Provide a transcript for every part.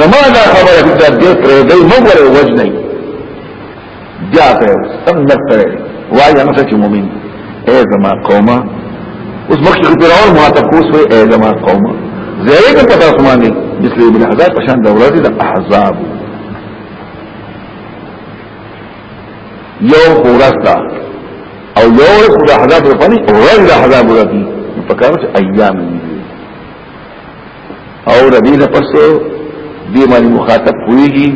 زما دا خبره چې دې پرې دې مګره وجنې بیا په څنګه پرې وایي نو چې مؤمن اے زما قومه اوس مخکې فرعون مخاطب وي اے زما قومه زیریک په تاسو باندې مثل ابن حزاب په شان دولت د احزاب یو خورستا او یو خورستا حضاب رفانی ورد دا حضاب رفی پکارو چه ایام نیدی او ربی نفسه دې باندې مخاطب کويږي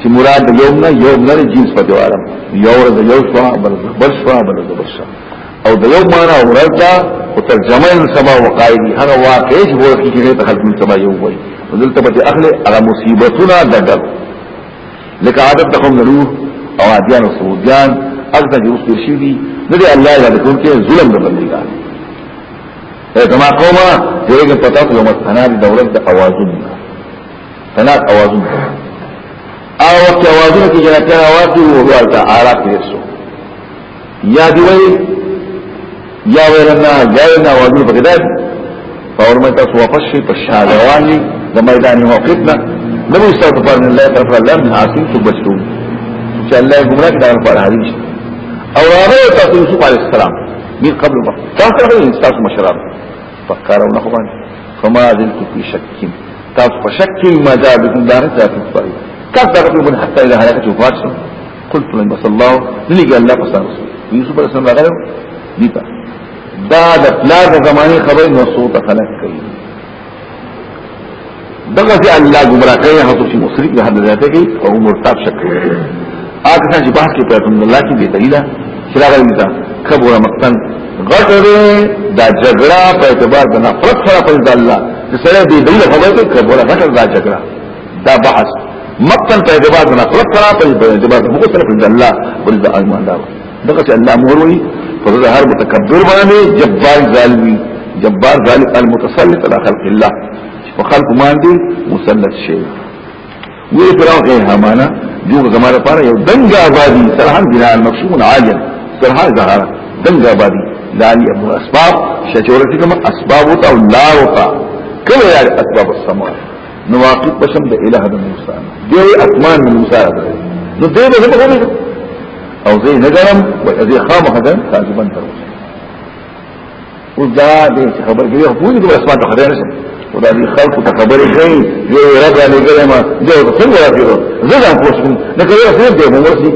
چې مراد یوم نه یوم نه جنس په دیوالم یو ورځ یو شوا بل بل شوا بل بل شوا او د یوم معنا ورځ او ترجمه ان سبا وقایدی هغه واقع چې ورته کې ته خلک من سبا یو وایي دلته به اخله هغه مصیبتونه دګل لکه عادت تخم نروح او عادیان و سعودیان اگتا جروس پرشی دی ندی اللہ الا دکون کے ظلم در بندگان اے زمان قوما جوئے گا پتاس یوم اتنا دی دولت دا اوازن سنات اوازون او وقت اوازون کی جنتیان آواز دی وہو آلتا آرات بحثو یا دیوئی یا ویرنا یا ویرنا آوازون بغداد فورمان تاسو وفشی پشادوانی دمیدانی موقفنا نبو استاو تفارن اللہ طرف اللہ من حاسین تو بچتون چا اللہ گمرا کدار پر حدیث او راغه تاسو یوسف علی السلام من قبل ما تاسو راغه تاسو مشراب فکرونه خو فما زلت في شك تاسو په شک کې ما جاء بكم دار ذات الصري كذب من حتى اذا هلكت وفات قلت لهم بس الله للي قال لا فصار يوسف عليه السلام غلو دیتا دا د پلار د زمانه خبره خلق کوي دغه في الله ګمراه کوي هغه في مصري به حد ذاته کوي او مرتاب شكل کوي اګه چې بحث کې پیغمبر الله كي دی شراغ چې كبر مقتن غټره دا جګړه په اعتبار د نفرت سره په الله چې سره دې بل خبره کوي کبره غټره دا جګړه دا بحث مقتل په اعتبار د نفرت سره په اعتبار د مقتل په الله بل د ایمان دا دغه چې الله مور وي فضل هر متکبر باندې جبار ظالمي جبار ظالم المتسلط على خلق الله وخلق باندې مسلط شي وی فراو اے همانا جو زماره پاره یو دنګ آبادی سرحان بنا المقشوم عالیا سرحان زهاره دنګ آبادی لانی ابو اسباب شجورتی کم اسبابو تا او لارو تا کلو یاری اسباب السماع نواقب بشم دا الہ دا موسیٰ دیوی اتمان من موسیٰ دا نو دیو دا زبا غنی او زی نگرم و ازی خام خدن تاجبان تروس او دا دی خبر کیو پوری دو اسمان تا خدن نشم او دا دی خلقو تا خبری خی دیو ربا نگرم دیو تا سنگو را پیرو زدان پوشکن نکر یا سنب دیو مورسی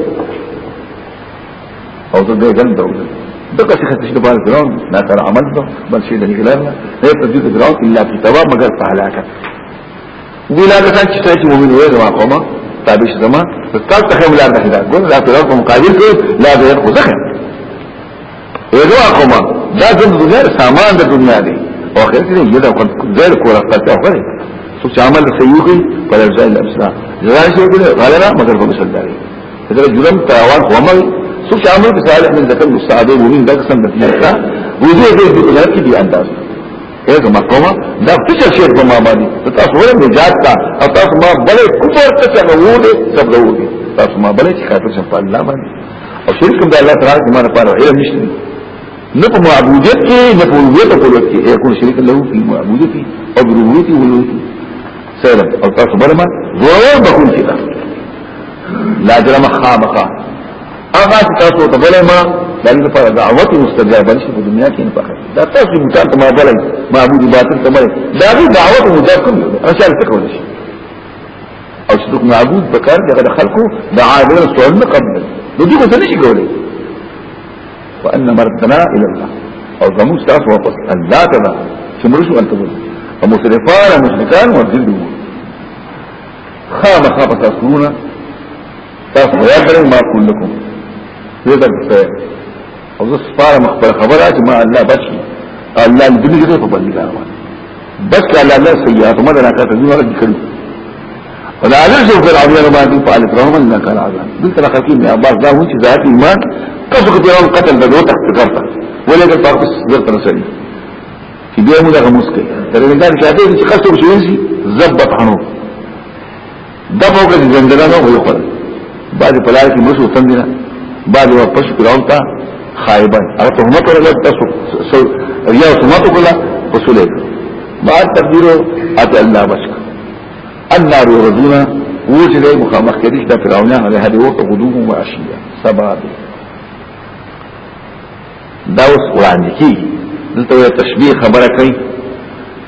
او دا دیو جن دروس دقة شيخ التشريف ګرام نه تر عمل ته بل شيء لني غلابنا نه په دې ګرام إلا في تواب مجال فهلاكا ولا كسان تشتاكي ومن وين ما قوما تابيش زمان فالتالت تخيم لا أرنا كده ګور لا کوم مقابل کې لا بيرقوا یو دوا کومه دا د دنيا سامان دا دنيا دي واخرت دي يدا کوله ذلك ورفتها وخرت سوچ عمل سيوخي پر ځای الأمسنا جزائي شيء كده غالنا مگر په مسلداري فذلك جرم تاوان کومه سو چې عمل صالح من ذکر مستعده ومن ذکر سم نتیجه وزه دې په قدرت کې دی انداز اګه مقامه دا څه شی په ما باندې تاسو ور نجات تا او تاسو ما بلې کوپر ته چغوړې سبلوږي تاسو ما بلې چې کافر شم په الله باندې او شرک به الله تعالی کې ما نه پاره علم نشته نه په معبودیت کې نه په ویت په لوت کې یو شرک له په معبودیت او ربوبیت او لوت سلام او تاسو بلما زور بكون کې لا جرم خامقه هغه چې تاسو ته بلې ما دغه لپاره دعوت مستجاب نشي په دنیا کې نه پخې دا تاسو مثال ته ما بلې معبود باطل ته بلې دا دعوت مجاب کوم رساله تکول شي او چې څوک معبود بکر دغه خلکو د عابد سوال نه قبل نو دغه څه نشي کولای وان مردنا الى الله او زمو تاسو واپس الله تعالی چې مرشو ان تبول او مسرفان مشرکان وجلدوا خام خاب تاسونا تاسو یاد ما کولکم زیدر او زه سپاره مخبر خبر چې ما الله بچي الله دې دې په باندې روان بس الله الله سيئات ما نه کاته دې ورته کړو ولا عجز فرعون يا رب علیت رحم اللہ كان آزان دلتا رخصين يا عباس دا ہونچی چې ذات ایمان تفق دې قتل بدو تحت اگر پاک اس زرت نسلي کی دې مو غموس کے تر دې دا چې قصو شوینسي زبط عنه دبو کې زندگانو وي خپل بعد پلائی کی مرسو تندینا بعد واپس فراون تا خائبان هغه تهمت ورغله تاسو یا تهمت وکړه وصوله بعد تقدیرو اته الله بچک النار يردون وجد مخامخ كريش دا فرعونان على هذه وقت غدوه وعشية سباب داوس وراندي کی دلته یو تشبیه خبره کوي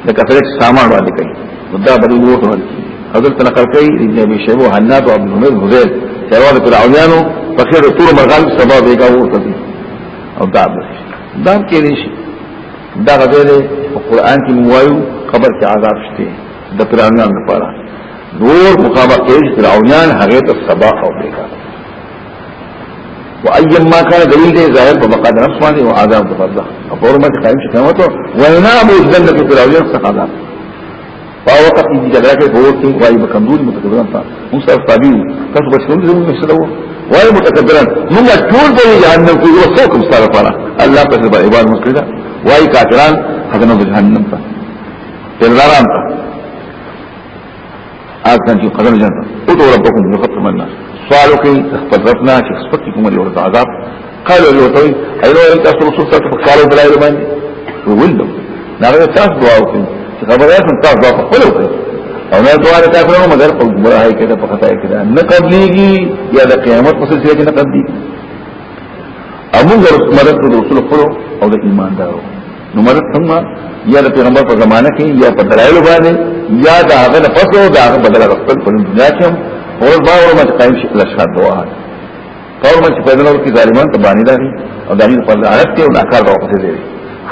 د کثرت سامان باندې کوي دا بدل وروته کوي حضرت نقل کوي ابن ابي شيبه حناد او ابن عمر حذيل پیرواد فرعونانو په خیر تور مرغان سبب یې کاوه ورته او دا به دا کې نشي دا غوړې قرآن کې موایو قبر کې عذاب شته د فرعونانو لپاره نور مقابله کې فرعونان هغه ته سبا او بیکاره وايما ما كان دليل ده ظاهر بمقاد نفسه وعذاب البرزخ فورما قائم شكاوته وينام الجنه في العليا سقطا جګړه کې بہت څه وايي مكندول متكبران تا مصطفى طبيب تاسو څنګه زموږ سره وو وايي متكبران موږ ټول دی جهنم کې کوم سره پانا الله په دې عبادت مکړه واي کافران نو جهنم ته تلاران ته آتنا جو قدر جنة ادعو ربكم يخطم الناس سوالو كي اخبر ربنا شخص فكي كمان يورد عذاب قالوا اللي وطوي ايضا أيوة، انت اصل رسول صلى الله عليه وسلم قالوا بلا يلمان وولدوا نعم تاس دعاو كي خبره کوم تاسو دا خپل او نه دواره کافرونو مگر په ګمراهی کې ده په خطا کې ده نه قبليږي یا د قیامت په سلسله کې نه قبلي امونږ مدد د رسول خپل او د ایماندارو نو مدد څنګه یا د پیغمبر په زمانه کې یا په دلایل باندې یا د هغه د پسو د هغه بدل خپل په دنیا کې هم اور با اور ما قائم شي الاشهاد دعا اور ما چې په دنیا کې ظالمان تبانی دي او دغه په عادت کې او ناکار راوځي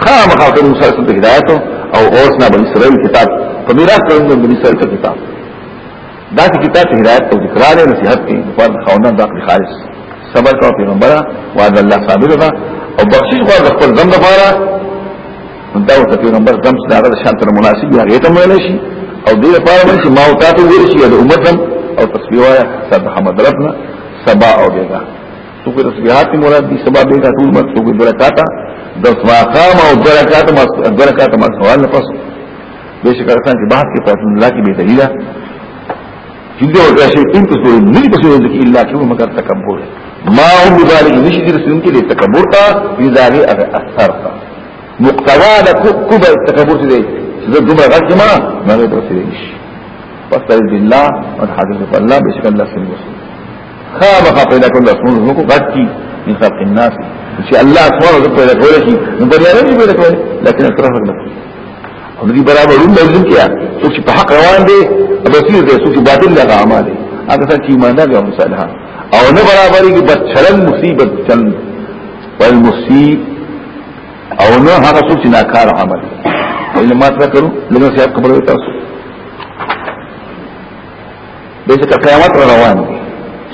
خام خاطر مسلسل هدایتو او اوسنا بن اسرائیل کتاب په میراث کوم بن اسرائیل کتاب دا کتاب هدایت او ذکرار او نصیحت دی پر خوندان د خپل خالص صبر کوو پیغمبره وعد الله صابر ده او بخشش غواړي خپل ذنب لپاره دا او پیغمبر ذنب سره د شان تر مناسب دی هغه ته مې نشي او دې لپاره چې ما او تاسو ورشي د امت او تسبیح وایا سبحان ربنا سبا او دغه څوک تسبيحات مراد دي سبا به ټول مت څوک درکاتا د واقام او درکات ما درکات ما سوال نه پس بشکره څنګه چې بحث کې په الله کې به دلیلا چې دا ورته شي ان تاسو نه دي پسې ځکه الا چې مگر تکبر ما هم ذلك نشي دي رسول کې تکبر تا دي اگر اثر تا مقتوا د کبر تکبر دي زه دومره غږ ما ما به درته شي واستعذ بالله والحاضر بالله بشکره الله سبحانه خامخا پیدا کول رسول نو کو غټ کی من خلق الناس چې الله سبحانه وتعالى پیدا کول شي نو بیا نه پیدا کول لکه اعتراف وکړه او دې برابرون لازم کیا چې په حق روان دي بصیر دي چې باطل لغه اعمال دي هغه څه چې ایمان لري او صالحان او نه برابرۍ کې بس چلن مصیبت چلن والمصیب او نه هغه څه چې ناکار عمل علم ما تذكروا لما سيحق قبل تاسو بیسه قیامت روان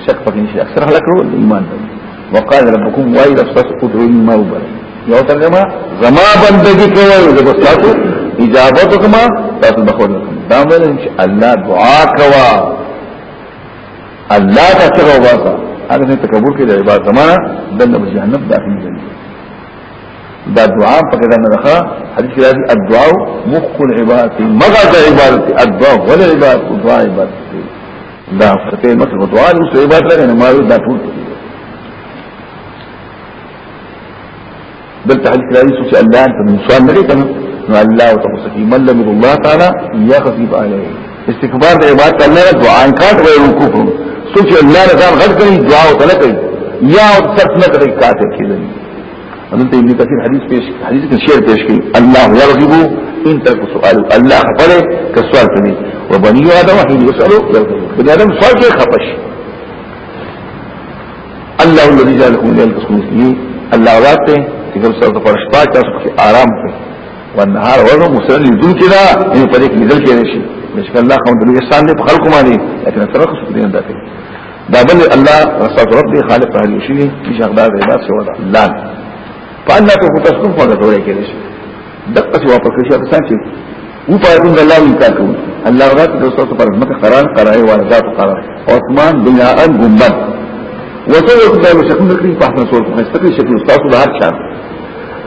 شک پکې نشته اکثر خلک ورو ایمان ته وقال ربكم وای لفظ ادعوني ما وبر یو ترجمه زما بندگی کوي د تاسو اجابت وکما تاسو بخور وکم دا ویل چې الله دعا کوا الله تاسو واسا هغه نه تکبر کې د عبادت زما دنه جهنم داخلي دي دا دعا پکې دا نه راخه حدیث کې راځي الدعاء مخ العبادة مغز العبادة الدعاء ولا عبادة دعاء عبادة دا ته مکه غوړ او سو عبادت لګنه ما دا تولی بل تحديث لا يسوس الله أنت من سؤال مريكنا الله وتقصكي من لم يقول الله تعالى ياخذ يبقى عليه استكبار د عبادت الله له دعا انکار ویلو کفر سوچ الله له ځان غږ کوي دعا او تل کوي یا او صرف نه کوي کاته کېږي انته ابن کثیر حدیث پیش حدیث کې شعر پیش کړي الله يرغب ان تک سؤال الله خبره کسوال کوي وبني ادم حين يسالو يرغب بني آدم خواه که خپش اللہ اللذی جالکم لیل قسم مسلمین اللہ آزاد تے تکم سر دفر شپا چاسو پکی آرام تے والنهار ورنو مسلم لیدون کدا انو پر ایک لیدل کے رشی بشک اللہ خون دلو احسان دے پخلق مانی لیکن اثر رخص دین اندا کئی دا بل اللہ رسول رب دے خالق رحلی شوی کش اقدار دے بات سوا دا اللہ پا اللہ تو خود اسکن فاغت ہو رہے کے رشی دقا سوا پر کرشی اتسان چی او پایتون دا اللہ انکار کرون الله رات د صوت پر مت قران قرای و واردات قرا عثمان بنا ان و وڅو د مشکل کې په حسن صورت په استقلی شکل استاد د هر چا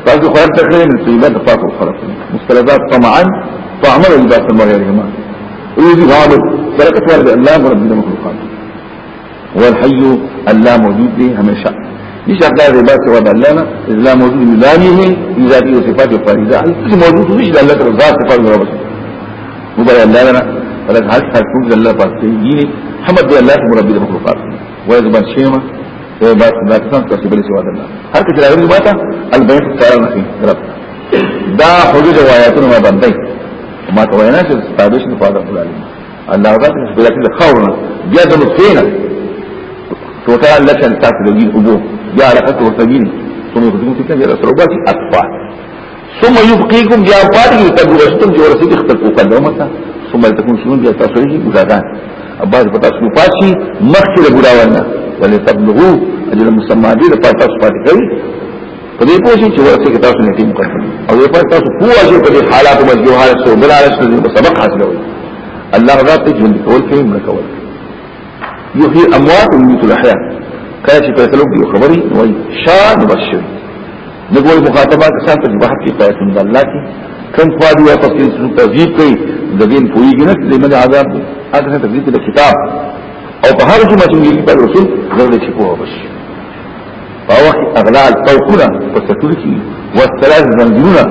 تاسو خو هر تکړه نه سیبه د تاسو خلاص مستلزات طمعا فعمل لباس المغيرهما ويجي غالب بركة ورد الله ورب المخلوقات هو الحي الله موجود دي هميشه مش اقدار لباس ورد الله لا موجود من إذا لذاته لذاته وصفاته وفريده موجود ويجي الله رضا صفاته ورد وقال الله لنا ولكن هل تكون الله باسيني حمد الله مربي المخلوقات ويزبان شيمه بس ما كان تاسي بل سوا الله هر کله راغلی ماته البيت تعالی نه رب دا حدود روایتونه ما باندې ما ته وینا چې ستابش نه فاده الله الله رب دې بلکې خورنا جذب فينا توتا لك ان تاسي دې ابو يا لك توتين ثم يقدمك كان يا رب اطفال ثم يبقيكم بیا پاتې کې کډو رستم جوړ سي خپل کو قدمه تا ثم تكون شنو بیا تاسو لري ګډان اباز پتا څو پاسي مخکې له ګډاونه ولې تبلغوا اجل مسمى دې پتا تاسو پاتې کوي په دې پوښي چې ورته کې تاسو نه ټیم کړل او یو پر تاسو کو اجل په دې حالات باندې جو حالت سو بل حالت سو سبق حاصلوي الله رضا ته ژوند کول کوي نه کول یو هي اموات ومن الاحياء کله چې په تلوب دی خبري وای شان بشری نګول مخاطبه کسان ته بحث کې پیسې د الله کې کوم قواعد او تفصیل څو تذیب کوي د دین پوریږي نه د من عذاب اګه تذیب د کتاب او په هر جمعه کې په رسول غوړي چې کوه بشي په وخت اغلال توقونه په ستوري کې والثلاث زنجونه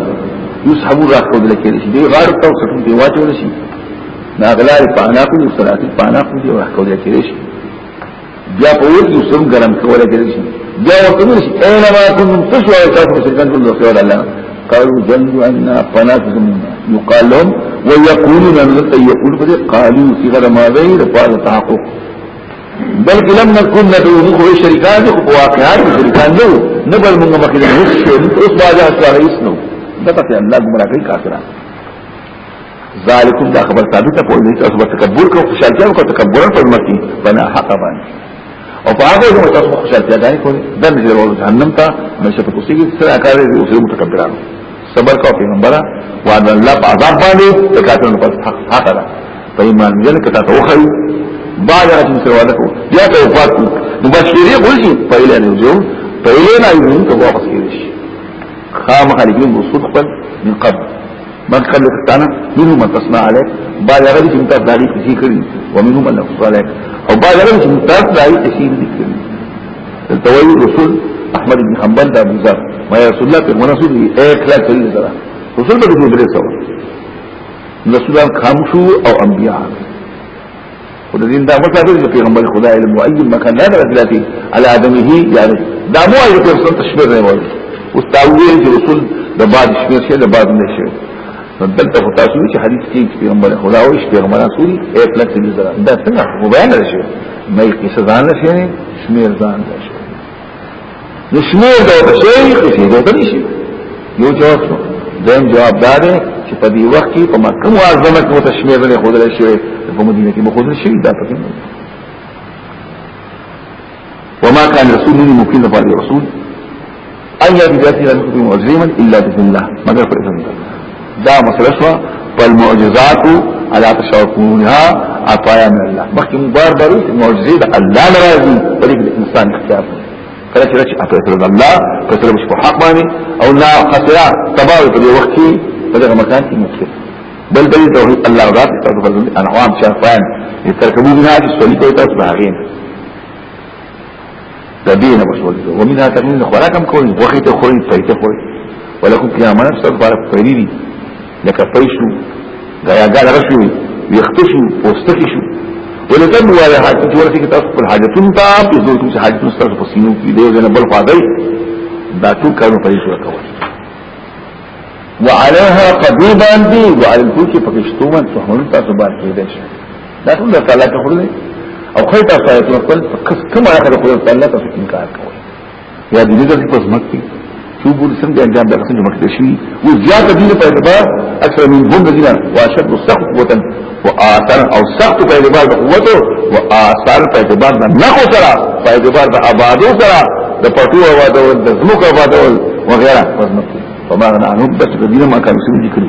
يسحبوا راخذ لکه شي دی غار تو ستون دی واچول شي نا اغلال پاناکو یو ثلاث پاناکو دی راخذ لکه شي بیا په یو سم ګرم کوله کې شي بیا ورته شي اينما كنتم تشوا وكفروا شركان كل خير الله قالوا ظنوا أن قناتهم يقال لهم ويقولون أن لن يقول فذي قالوا في غير ما غير فعل تحقق بلکې لم نكن ندعوه خو شرکان خو واقعات شرکان نو نه بل موږ مخې نه هیڅ شی اوس باجه اسوار هیڅ نو دا ته الله ګمرا کوي کافران ذالکم دا خبر ثابت په دې تاسو تکبر کوو خوشالتیا کوو تکبر پر مکی بنا حق باندې او په هغه کې تاسو خوشاله پیدا کوي د مزرو جهنم ته مشه په کوسي کې سره کار دي اوسه متکبرانو صبر کو پیغمبره وعد الله عذاب باندې د کافرانو په حق حق ده په ایمان جن کې تاسو وخی بعد راځي سره وعده کو بیا ته وفات کو نو بشری غوږی په اله نه جو په اله نه یو ته واپس کیږي خام خالقین بصدق من قبل من خلقتنا منهم من تصنع عليك بعد راځي چې تاسو دالي کسی کړی ومنهم من نفس عليك او بعد رمش متاس لا يتشير ذكر التوي رسول احمد بن حنبل دا ابو زار ما يا رسول الله پیغمبر رسول ايه اخلاق کری ذرا رسول به دې درې سوا رسولان خامشو او انبیاء خدای الدين دا مطلب في غنبال خدا علم او اي مكان هذا ذاتي على عدمه يعني دا مو اي رسول تشبيه نه وایي واستاوي رسول دا بعد شمير شه دا بعد نه شه دلته هو تاسو چې حدیث کې پیغمبر خدا او پیغمبران سوري 1 لک دې زرا دا څنګه موبایل شي مې کیسه ځان شي شمیر ځان شي نو شمیر دا شي چې دا کوي شي یو جواب شو دیم جواب دا دی چې په دې وخت کې په مکه معظمه کې تشمیر نه خود شي په مدینه کې خود شي دا پکې وما كان رسول ممكن لفعل رسول أن يبدأ في ذلك معزيما إلا بإذن الله مگر پر اذن الله دا مسلسوا فالمعجزات على تشوقونها عطايا من الله مخکې مبار بارو معجزې د الله لراځي ولې د انسان اختیار دی کله چې راځي اته د الله په سره مش په حق باندې او لا خسرا تباوی په وخت کې په دغه مکان کې مخکې بل بل توحید الله ذات او فرض انا عام شافان يتركبون منها تسولي کوي تاسو باغین تبين مسؤول ومنها تكون خوراكم كل وخيت خوري فايته خوري ولكم كلامنا صدق على فريري لکه پیشو غیاګان رسمي ويختشو پوستکشو ولتن وایا حاجت ورته کې تاسو خپل حاجتون ته په زور کې حاجت مستر په سینو کې دی غنه بل فاضي دا ټول کارو پیشو کوي وعليها قديبا دي وعلى الكوكي پکشتو من تحمل تاسو باندې کېدل شي دا ټول تعالی ته خورل او خیر تاسو ته خپل کس کومه خبره خپل تعالی ته انکار کوي یا دې دې په ځمکه شو ګور څنګه انجام دغه څنګه مخکې شي او زیات دین په اعتبار اکثر من هم الذين واشد السخط قوتا واثر او سخط په اعتبار د قوت او اثر په اعتبار د نخو سره په اعتبار د آبادو سره د پټو او د زموکو آبادو وغيرها پرمخ فما غنا عنهم بس دین ما كانوا سوي ذکر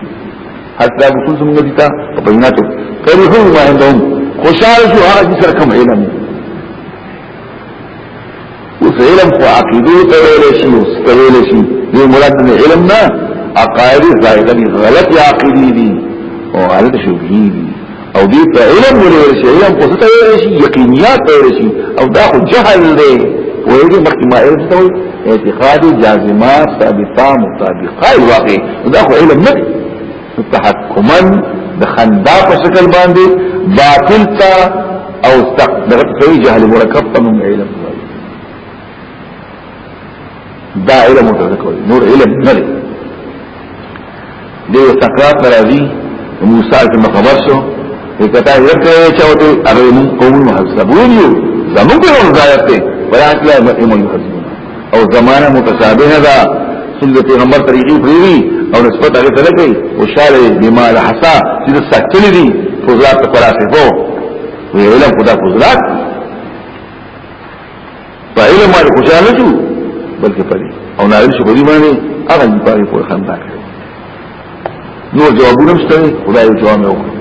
حتى وصول زموږ دي ته په بیناتو کړي هو ما عندهم خوشاله شو هغه سره کوم علم اوس علم خو عقیده تړلې شي اوس تړلې شي دې مراد نه علم نه عقاید زائده دي غلط عقیده دي او غلط شبهه دي او دې ته علم ولور شي علم خو تړلې شي یقینيات تړلې شي او دا خو جهل دی وایي مخکې ما علم ته اعتقاد جازمه ثابته مطابقه واقع دا خو علم نه تحکما د خندا په شکل باندې باطل تا او استقدرت فی جهل مرکب من علم دا علم متذکر نور علم نه دی دیو سقراط ناراضي موسی څخه خبر شو کتا ورته چاوته اره مون قوم محسبون یو زموږ په ځایت ته وراتله مهم محسبون او زمانہ متشابه ده سنت پیغمبر طریقې پریوي او نسبت هغه ته کوي او شاله بما لحسا چې سکتل دي فضلات فلسفو وی علم خدا فضلات په علم باندې خوشاله شو بلکې پدې او نارل شو پدې باندې هغه دې پاره په خندا کړو نور جوابونه مشته خدای جواب یې وکړ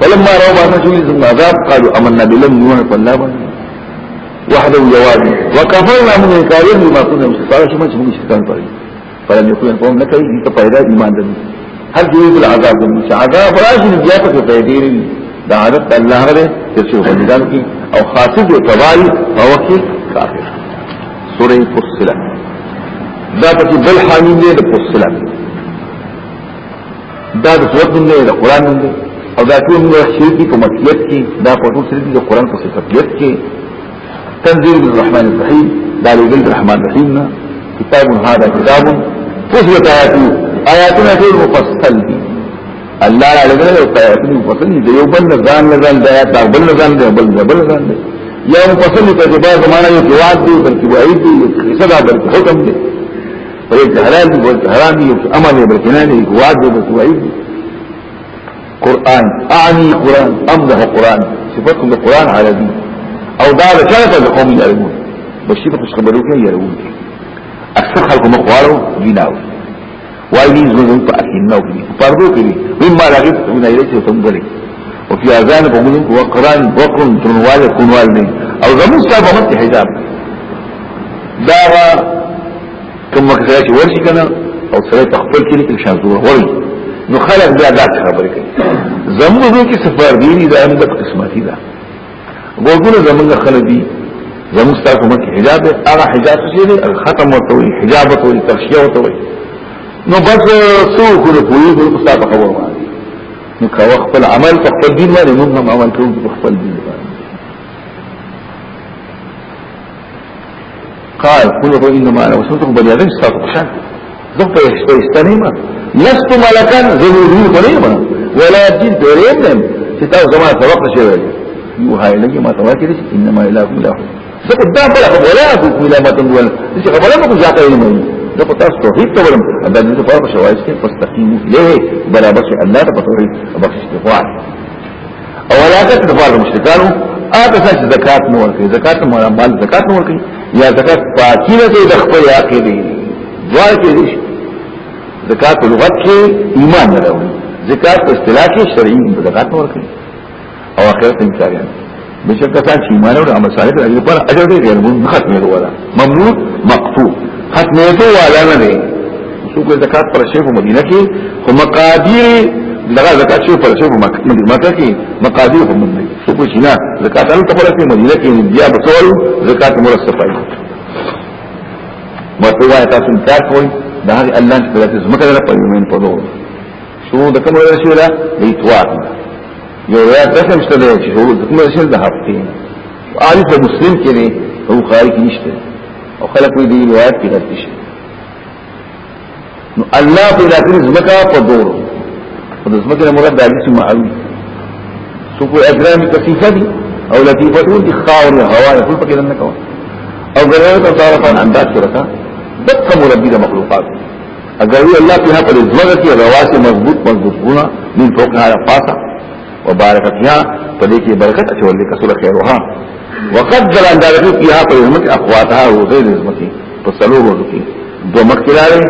فلما راو باندې چې زموږ عذاب قالو امننا بلم نوح فالله باندې وحده جواب وكفرنا من الكافرين بما كنا مستعجلين شو ما چې موږ شیطان پرې فلم يكن قوم لك دې ته پیدا ایمان دې هر دې بل عذاب دې چې عذاب راشي بیا په پیدا دې دا عادت الله غره چې شو باندې او خاصه دې کوي او کې کافر سوره فصلت دا پکې بل حامل دی د فصلت دا د سورت دی د قران دی او دا ټول موږ شریکی په مطلب کې دا په ټول شریکی د قران په صفت کې تنزيل الرحمن الرحيم دا لګل الرحمن الرحیم کتاب هذا کتاب فصلت آیات آیاتنا ټول مفصل دي الله علیه وسلم آیاتونه مفصل دي یو بل ځان ځان دا بل ځان دی بل ځان دی یا منفصل په اعتبار زمانہ یو جواب دی بلکې وعید دی بلکې صدا بلکې حکم دی بلکې حلال دی بلکې حرام دی امر دی بلکې نه دی جواب دی بلکې وعید دی قران اعني قران امده قران صفات القران على دي او دا شرف القوم يرون بشي په خبرو کې يرون اکثر خلق مقوالو دیناو وایي زموږ په اكنو کې پردو کې مما راغب من ایله ته او فی اذان په موږ کې وقران وقرن ترنوال کونوال نه او زموږ صاحب هم ته حجاب دا کوم کله چې ورشي کنه او سره تخپل کې لیکل شان زور وري نو خلک بیا دا خبرې کوي زموږ کې سفر دی دا هم د قسمتي ده وګورئ زموږ خلک دي زموږ تاسو مکه حجاب هغه حجاب چې دی الختم ورته حجاب ورته تخشیه ورته نو بس سوق له کوی په تاسو خبر وایي نو کا خپل عمل په خپل دین باندې موږ هم عمل کوو په خپل دین باندې قال قولوا انما انا وصلتكم بني ادم استاذ بشان ذوق استنيما لست ملكا زمودين قريبا ولا جن دريم ستاو زمان سبقنا شوالي يوحى إلي ما تواكرش إنما إلهكم إله سبق الدام بلا خبولا أكو إلى ما تنقل لسي خبولا ما كنت جاتا إلي زه په تاسو توحید ته ورم دا د دې په شوایس کې مستقیم له برابر شي الله ته توحید او بخښش دی او علاقه د فار مشرکانو اته چې زکات نه ورکړي زکات مال مال زکات نه ورکړي یا زکات پاکي نه د خپل عقیده دوار کې دي زکات لغت کې ایمان نه راوړي زکات په اصطلاح کې شرعي زکات ورکړي او اخرت انسانان بشکره چې ایمان او عمل صالح لري پر اجر دې غیر مون ختمه ولا ممنوع مقطوع ختمیتو والا نه دی څوک زکات پر شیخ مدینه کې خو مقادیر دغه زکات شیخ پر شیخ مکه کې مقادیر هم نه څوک چې نه زکات ان پر شیخ مدینه کې بیا بتول زکات مرصفه وي ورته وایي تاسو انکار کوئ دا هغه الله چې دلته زمکه دره په یمن په دوه شو د کوم ورځ شولا د اتوار یو یا تاسو مشته دی چې هو د کوم ورځ د هفته عارف مسلم کې نه او خارج نشته او خلق وی دی روایت کی غلطی شي نو الله پیدا کړی زمکا په دورو او زمکا مراد د حدیث معوی سو کو اجرام کثیفه دي او لطیفه دي خاور هوا ټول پکې نه کوي او ګرځي ته تعارفان انداز ورکا دغه مربي د مخلوقات اگر وی الله په هغه زمکا کې رواسي مضبوط مضبوط ګونه من فوقها پاسا وبارکتها په دې کې برکت اچولې کسره خیرها وقد دلان دارتو کیا پر امت اقواتها روزه نزمکی پسلو روزو کی دو مکلاره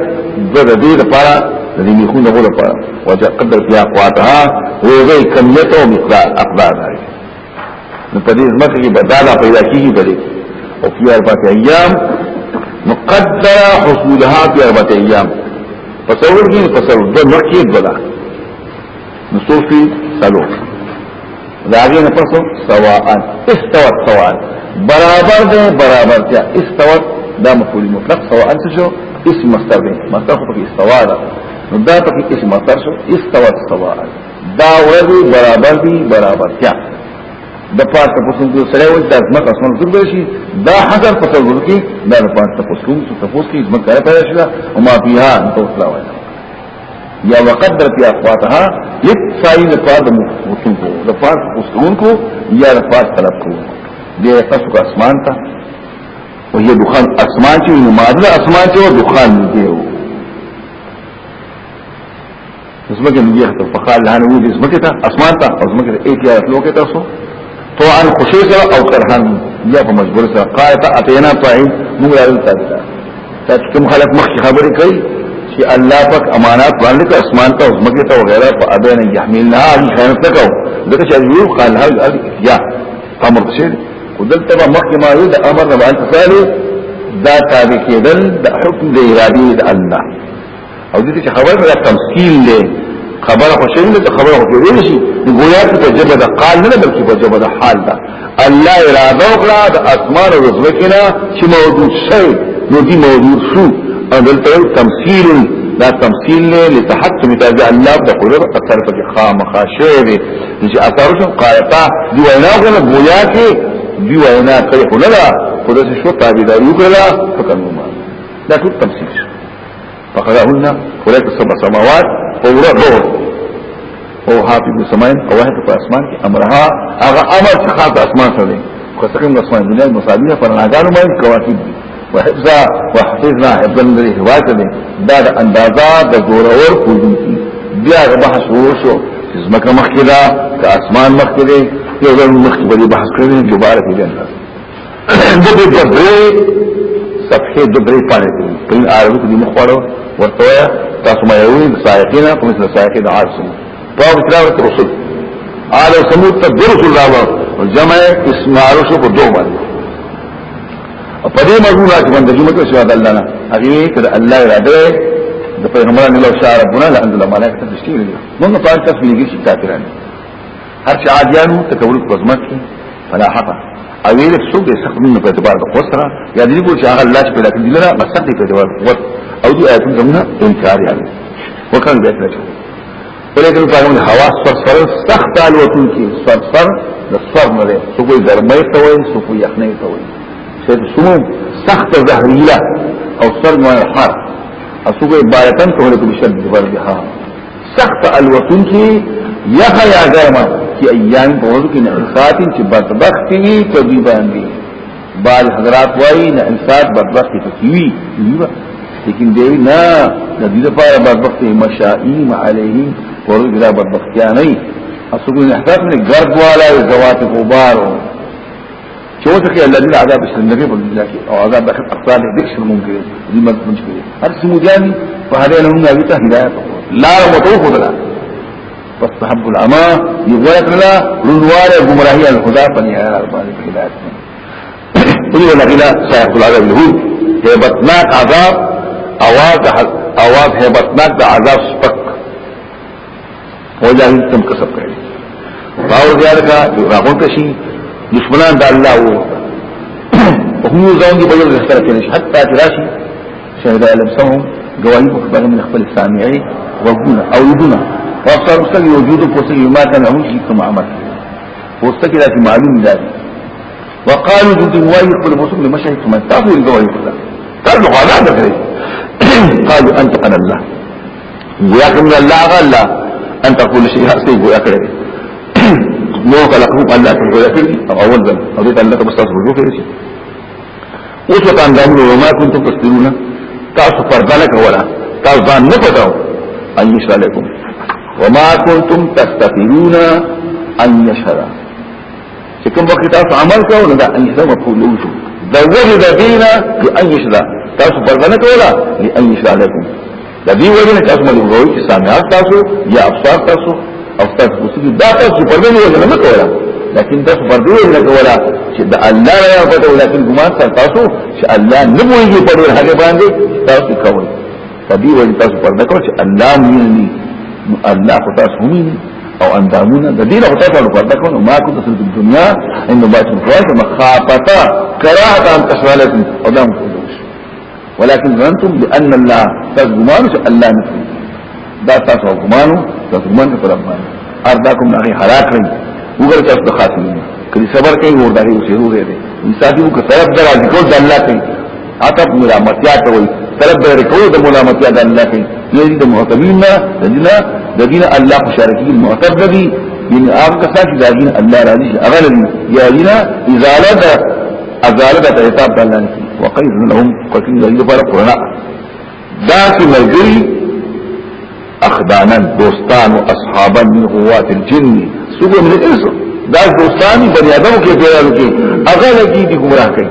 دو ردی لپارا ردی میخون دو لپارا وجا قدر کیا اقواتها روزه کمیت و مقدار اقدار داری نو پدی ازمکی کی بدالا پیدا کی بلی او فی اربات ایام مقدر حصولها فی اربات ایام پسلو روزو پسلو دو مکی دولا نصوفی سلو داغی نپسو سواءن استوت سواءن برابر دے برابر تیا استوت دا مفعول مطلق سواءن سشو اسم مستر دے مستر خو پکی استوا دا نو دا پکی اسم مستر شو استوت سواءن دا وردی برابر دی برابر تیا د پات تپوسون کې سره وځي د ځمکه اسمان څنګه شي دا حذر په څلور کې د پات تپوسون څخه تپوس کې ځمکه پیدا شوه او ما بیا نو تاسو راوړل یا وقدر فی اخواتها یک سائی لپار دا مفتون کو لپار قسطون کو یا لپار طلب کو دے قصو کا اسمان تا وہی دخان اسمان چیو نمادل اسمان چیو دخان دیو اسمکی نبیخ تا فقال لہانا وید اسمکی تا اسمان تا اسمکی تا ایک یا اطلوکی تا سو تو عن خوشی سر او کرحان یا پا مجبور سر قائتا اتینا طائم مگلال تا دیتا تا چکم خلق مخشی خبری کئی چې الله پاک امانات باندې ته اسمان ته ځمکه ته وغيرها په ابن يحملنا خیانت کو دغه چې یو قال هل یا امر شي ودلته مخکې ما یو د امر نه باندې ثاني دا تابع کېدل د حکم د ارادي د الله او دې چې خبره د تمثيل له خبره خوشاله ده خبره خوشاله شي ګویا په جبه د قال نه بلکې په جبه د حال ده الله اراده وکړه د اسمان او ځمکې نه چې موجود شي نو دې موجود شو او دلته تمثيل دا تمثيل له لتحكم تابع الله د قدرت اثر په خام خاشعري چې اثر شو قایتا دی وینا غو گویا کې دی وینا کوي خو نه دا خو د شو تابعداري وکړه فکرنو ما دا ټول تمثيل فقدهن ولك سبع سماوات فورا روح او حافظ السماين او واحد په اسمان کې امرها هغه امر چې خاص اسمان سره دی خو څنګه اسمان دنیا مصابيح پر ناګانو باندې کواکب دي وحفظا وحفظنا حفظا لري حفاظت دي دا دا اندازا دا گورور پوجن کی بیا دا بحث ورشو زمکا مخی دا که اسمان مخی دے یو دا مخی بلی بحث کرنے جبارہ کی جنہ دبی دبری صفحه دبری پانے دی پلین آرزو کدی مخوارو ورطویا تاسو ما یوی سائقینا کمیسل سائقین عارسن پاو بتلاوت رسول آل سمود تا برسول اللہ جمع اسم عرشو کو دو باندی په دې مرغونه چې بندګي مو کوي د الله نه هغه چې الله اراده د پیغمبران له شعر ربنا ملائکه الملائکه تشکیل دي موږ په آية تاسو نیږي چې کافران هر چې عادیانو تکبر کوزمت فلا حق او یې څو به سخت منه په اعتبار د قصره یا دې کو چې هغه الله چې پیدا کړی لره مسخ دې په اعتبار وخت او دې آیتونه زموږه انکار یالي وکړ دې کړو ولیکن په هوا سر سر سخت الوتون سر سر د سر نه څه کوئی ګرمۍ ته وایي څه سموم سخت زهريله او سرم الحر اسوګ عبارتن کوله کو بشد برها سخت الوطن کی یخ یا غیما کی ایام بوز کی نه انصات بطبخت بدبخت وي کدی باندې بال حضرات وای نه بطبخت بدبخت کی وی لیکن دی نه د دې لپاره مشائیم مشائم علیهم ورګ دا بدبختیا نه اسوګ نه احتاج نه گرد والا زوات غبار شو شوتك يا الذين عذاب النبي لك او عذاب الاقصال بئس المنكر دي منكر هل سمو جاني فهذين هم نبيته هدايه لا مطوف ولا فاستحب العمى يغير لا رنوار الجمراهية الهدى فني على الباني في هداية قل ولا غلا سيحب العذاب الهود هبتناك عذاب اواز اواز هيبتناك عذاب سبك وجاهل تم كسب كعلي فاول ذلك يراغون كشي دشمنان دا الله وو هم يوزون دي بيوز اختلف يعني حتى تراشي شهداء لبسهم جوانب اخبار من اخبار السامعي وابونا او يدونا وابصار وجود وجودهم فوستقل ما كان لهم شيء كما عمل فوستقل في معلوم ذلك وقالوا ضد الوالي قبل موسم لمشهد كما تاخذ الجوانب كلها ترجع على ذلك قالوا انت انا الله وياك من الله غلا ان تقول شيء هسيب وياك نو خلقو قال لا تنفذ او اول ذنب او دې الله تبارك وتعالى رجوع کوي اوس وته اندامو وما كنتم تسترون تاسو پردانه کولا تاسو ځان نه پټاو ان يشهد عليكم وما كنتم تستطيعون ان يشهد چې کوم وخت تاسو عمل کوو ندا ان يشهد مفعول وجوب زوجد بينا لان يشهد تاسو پردانه کولا لان يشهد عليكم دا وجنة وجه نه تاسو موږ وایو چې سامعات تاسو یا ابصار تاسو او تاسو مسجد دا تاسو پردې ولا نه کولا لكن تاسو پردې ولا کولا دا اللہ الله را لیکن گمان سر تاسو چې الله نه موږي په حقی بانده باندې تاسو کوي تدې ولا تاسو پردې کولا چه اللہ مینه الله خو تاسو مینه او اندامونه د دې له تاسو پردې کوي ما كنت في الدنيا ان بات الفراش مخافتا كراهه ان تحولكم قدام ولكن ظننتم بان الله دا تاسو حکمانو تاسو منځ پر باندې ارداکم هغه حراک لري وګور تاسو د خاتمه کله صبر کوي ور دغه اوسېرو دی انسان یو که طرف درا ذکر د الله کوي عتب ملامتیا کوي طرف درا کوي د ملامتیا د الله کوي یی د محتمین د دینه د دینه الله مشارکی المعتبر دی یعنی هغه کسان چې د دین الله راضي هغه لري یا دینه ازاله ازاله د عتاب د الله کوي وقيل لهم قتيل يفرق قرنا ذات ملګری اخدانا دوستان و اصحابا من قوات الجن سوگو من الارس دا دوستانی بنی آدمو کے پیرانو کے اغالا کی دی گمراہ کئی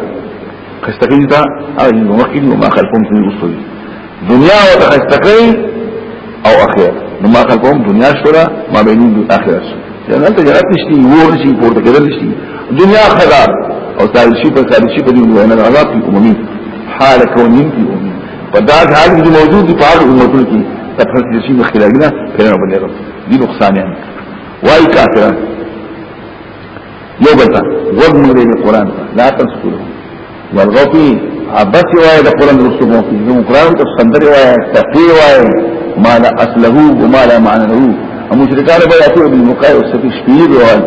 خستقی تا آئی ممکن وما خلقهم سنی اصول دنیا و تخستقی او اخیر وما خلقهم دنیا شورا ما بینون دو اخیر شورا لان انت جرات نشتی وو نشتی پورتا کدر نشتی دنیا خدار او تارشی پر تارشی پر دیو وانا العذاب کی اممین حال کونین کی اممین فداد حال کی موجود دی پاڑ امتون کی تفرس جسیم خلالینا پیرانو بلی رب دی نقصانیان وائی کافران یو بلتا غد مغرین قرآن تا لا تنسکولو والغفی عباس وائی دا قرآن رسو موکی زمو قرآن تا سندر وائی تقی وائی ما لا اصلهو وما لا معنهو مشرکان با یاتو ابن مقای و سفی شپیر وائی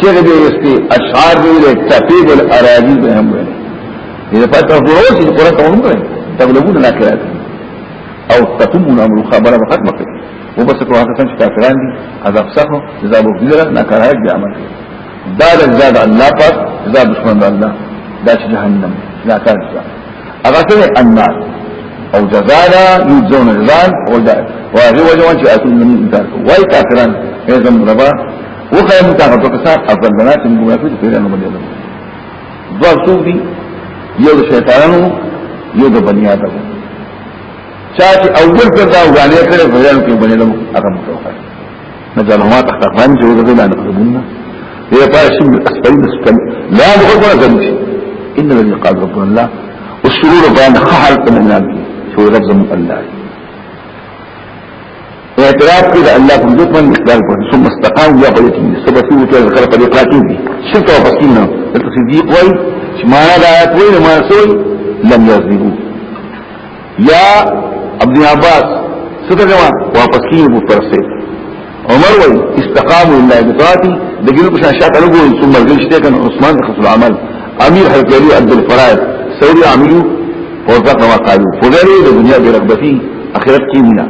چیغ دیرستی اشعار دیرے تقیب الاراضی بهم بلی اذا فاتح فروسی قرآن تا مهم بلی تغلبون الاکرات او تتم امر خبره ختم کړي او بس کوه هغه څنګه کافران دي عذاب سخو عذاب وګړه نه کارای دي عمل دا زاد الله پاک دا دشمن الله دا چې جهنم لا تاجزا هغه څنګه ان او جزانا يجزون الرزان ودا وهذه وجوان چې اتو من انتار وای کافران اذن ربا وخا متاغه کسان افضل بنات المنافقين في الانم اليوم دوه څوک دي یو شیطانانو یو د بنیادمو چاچ اول پر دا وغانی کرے فیان کی بنی لما اغم توخر نجال ہما تحت اغمان جو دا لا نقربونا یہ پاشم اسفلین اسفلین لا نخلقنا زمجی انہا الذي قاد ربنا الله والسرور بان خحر خحل کی شو رب زمو اللہ اعتراف کی كده الله في الجوت من مقدار القرآن ثم استقام يا بلتين استبسوا وكذا ذكر فريقاتين بي شلت وفصلنا التصديق وي شمانا دا آیت وی ما سوي لم يصدقوا يا ابن عباس ستا ته واپس کیږي بت پرسته عمر وی استقاموا الا بطاعتي دګینو په شان شاته لګوي ثم مرجلشته کان عثمان خص العمل امير حضرت علي عبد الفرائض سوري عملو وذاك ما قالوا فغيره الدنيا برغبتي اخرت كيمنا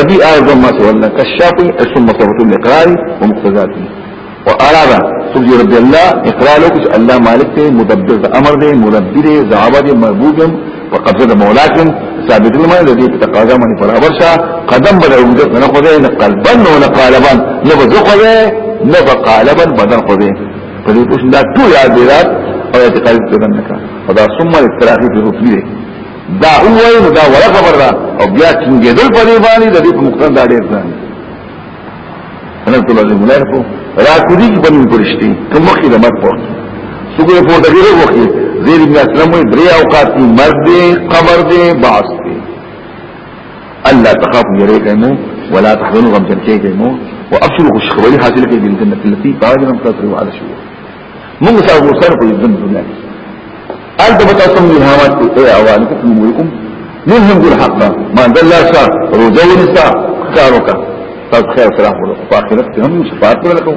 ربي اعظم آية ما تولى كالشافي ثم صفت الاقرار ومقتضاته واراد سبحانه رب الله اقراره كش الله مالك مدبر دا الامر ده مربي ده زعابه مربوبم وقبضه مولاكم ثابت الماء د دې تقاضا باندې برابر شه قدم بل عمدت نه خو دې نه قلبا نه قالبا نه بزو خو دې نه قالبا بدن خو دې په دې پوښتنه دا ټول عبارت او اعتقاد بدن نه کا دا ثم الاستراحه په حکم دې دا اوه نو دا ولا خبر دا او بیا څنګه دل په دې باندې د دې په مختن دا ډېر ځان انا ټول دې ملایفو را کو دې باندې پرشتي کوم مخې د مرګ پورته سګره پورته کې وخت زیر ابن اسلام وی درې اوقات مرګ دې قبر دې باس الا تخافوا يريكمو ولا تحزنوا غم جنكيكمو وابشروا حاصل في الجنه التي باجنا متاثروا على شعور من سعب وصرف الجنه دنيا قال ده بتاثم من الهوات ايه اوانك في اموركم منهم قول حقا ما انزل الله شاء رجوني شاء اختارك فالخير صلاح واخرتهم شفاعتك لكم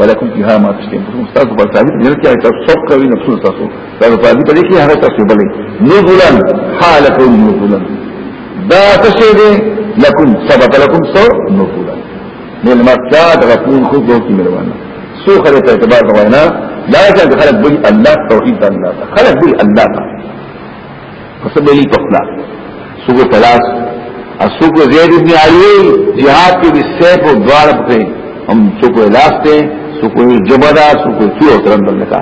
ولكم فيها ما تشتهي انفسكم استاذ بالتعبير من الكي تصف قوي نفسه تصف فالفاضي بليك إيه هذا تصف بليك إيه؟ نزلا حالكم نزلا دا تشه دي لکم سبت لکم سو نفولا ملمکات غفلین خود دو کی ملوانا سو خلق اعتبار دوانا لا يجب خلق بلی اللہ توحید اللہ تا خلق بلی اللہ تا قسم بلی تخلا سوگو تلاس سوگو زید ابن علیوی جہاد کی بھی سیف و دوار پتے ہم سوگو الاستے سوگو جبدا سوگو چور ترم دلنکا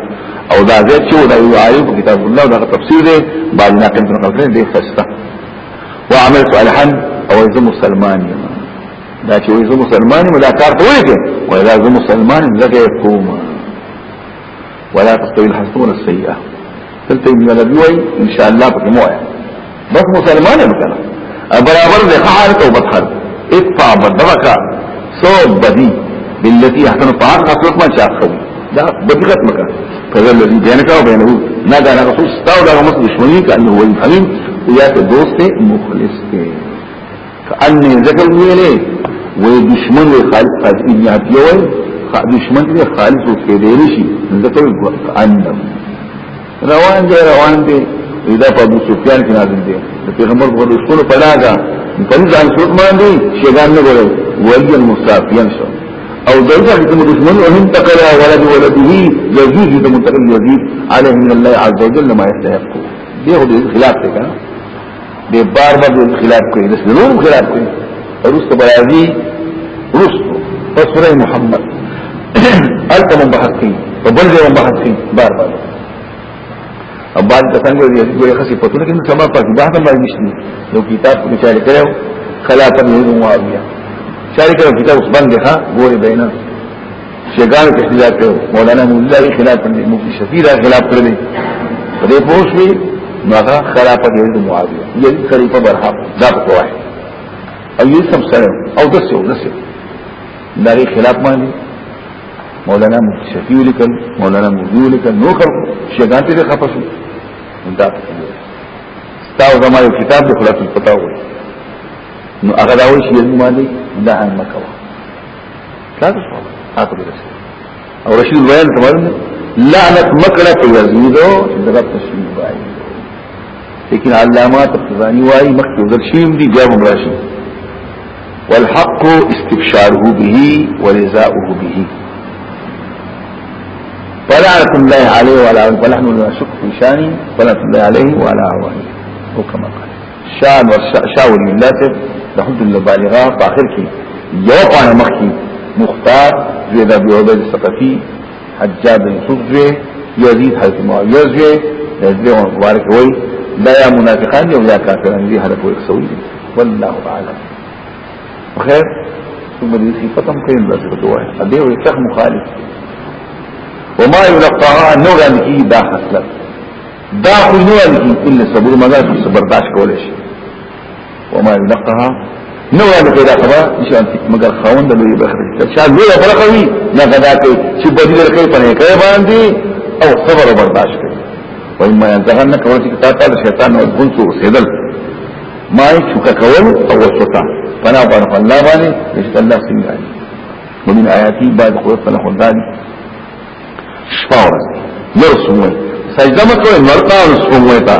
او دا زید چو دا ایو آئیو کتاب اللہ دا تفسیر دے بعد ناکم تنقل کرنے دے خستا وعملت الحن او يزم مسلمان یم دا چې وې زه مسلمان یم کار ولا يزم مسلمان یم لکه کوم ولا تستوي الحسون السيئه قلت ان لبيوي ان شاء الله بك موعد بس مسلمان یم برابر ده حالت او بدحر ادفع بدبکا سو بدی بالتي احسن طاعت خاصه ما شاء خوي دا بدی ختم کا الذي بينك وبينه نادى على رسول استولى ومس دشمني كانه هو الحميم یا ته دوست مخلص کې کأنه ذکر ویلې وې دشمن وی خالص قاضي نیات یو دشمن وی خالص کې دی شي ذکر کأنه روان دی روان دی دا په ابو سفیان کې نازل دی د پیغمبر په دښتونو پلاګه په دې ځان څوک باندې شيغان نه ګورل وایي المستعفين شو او دلتا حكم الرجمن وهم تقلا ولد ولده يزيد المتقل يزيد عليه من الله عز وجل ما يستحقه ديه خلاف تکا دی بار بار دی خلاف کوي دس نور خلاف کوي روس برازي روس فسره محمد الته من بحث کوي په بل ځای من بحث کوي بار بار اب باندې څنګه دی ګورې خسي په ټول کې سما پاتې بحث باندې نشته نو کتاب په چاري کړو خلاف نه معاویه چاري کړو کتاب اوس باندې ها ګورې بینا شیګان په اختلاف کړو مولانا مولا خلاف کړی مفتی شفیع خلاف کړی په دې پوښتنه نوغا خلافت یزد معاویه یزد خلیفه برحاب دا بقواه او یسم سنو او دسیو دسیو داری خلاف مانی مولانا مکشفیو لکل مولانا مبیو لکل نو خلق شیگان تیرے خفصو انتا تکیو ستاو زمانیو کتاب دی خلاف الفتاو ہوئی نو اغداوی شیزد مانی لحن مکوا تلاتا سوال آتو برسی او رشید الویان تمہارن لعنت مکڑا پیزیدو درب تشمیل بائی لیکن علامات اقتضانی وای مخکې شیم دی بیا هم راشي والحق استبشاره به ولزاؤه به فلعنة الله عليه وعلى عوانه فنحن لا شك في شانه فلعنة الله عليه وعلى عوانه كما قال شان وشاول من لاتف لحد البالغاء فاخر كي يوقع مخي مختار زيد ابي عبيد الثقفي حجاب الحجوي يزيد حيث معاوية زيد يزيد مبارك وي دا یا منافقان دي او یا کافران دي هدف یو سوي والله اعلم خیر ثم دې صفتم کین راځي دوه ابي او شیخ مخالف وما يلقاها نورا کی دا خصلت دا خو نورا کی الا صبر مگر برداشت کول شي وما يلقاها نورا کی دا خبر چې انت مگر خوند لوی بخره چې لوی برخوي نه غدا کوي چې بدیل کوي په نه کوي باندې او صبر برداشت کوي و اما ينزغن کول چې تا ته شیطان او ګل څو سیدل ما یې چوکا کول او وسوتا فنا باندې الله باندې چې الله څنګه دی ومن آیاتی بعد قوت الله خدای شپاور نرسوه سجده مکوه مرتا رسوه تا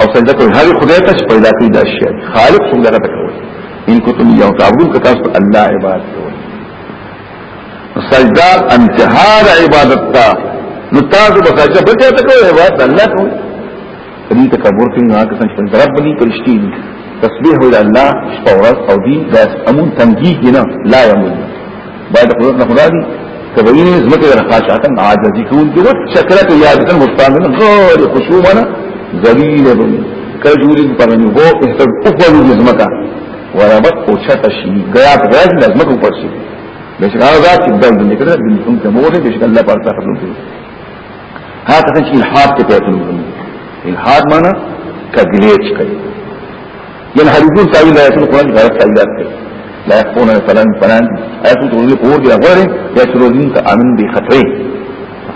او سجده کوي هر خدای ته پیدا کړی د اشیاء خالق څنګه راته کوي ان کو تم یو تعبدون که تاسو الله عبادت کوئ سجده انتهار عبادت ته نو تاسو به خرچه بل چاته کوي عبادت الله ته کوي تکبر کوي نه که څنګه رب دې پرشتي تسبيح ولا الله شورت او دي دا امون تنګي نه لا يمون باید قدرت نه خدا دي کبوی زمکه رخاشاتن عاجزی کون کی وقت شکرت یادتن مستانن غور خشومنا ذلیل بن کجوری پرنی هو احتر اول زمکا وربت او شتشی گیات غیر لازمک اوپر شی بشکل آزاد کی بدل دنیا کرد دنیا کم کمور ہے بشکل اللہ پر تاخر دنیا هذا څنګه الحاد کې پیدا کوي الحاد معنا کګلیچ کوي ينحرفون تعويل آيات القرآن غير تعويلات کوي لا يخفون فلان فلان آيات القرآن قور دي أغواره يسرودين كآمن دي خطره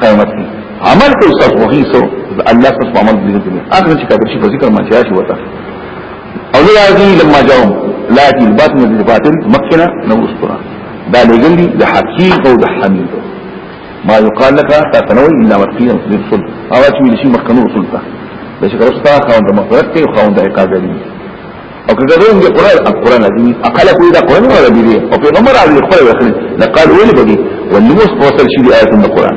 قيامت دي عمل کو استاذ وحي اللہ الله استاذ عمل دي دي آخر چې کافر شي ذکر ما چاشي وطا او لا لما جاوم لا دي الباطن دي باطل مكنا نورس قرآن دا لګندي د حقيقه او د حميد ما يقال لك تنوي الا مرقيا للصل او چې ویل شي مخنو رسول ته د خاوند مغفرت وخاوند عقاب عليم او کله دوی د قران القران دی اقل کوي دا قران ولا دی او په نمبر علي خو وخل لقال ویل بدی والنموس وصل شي آیات القران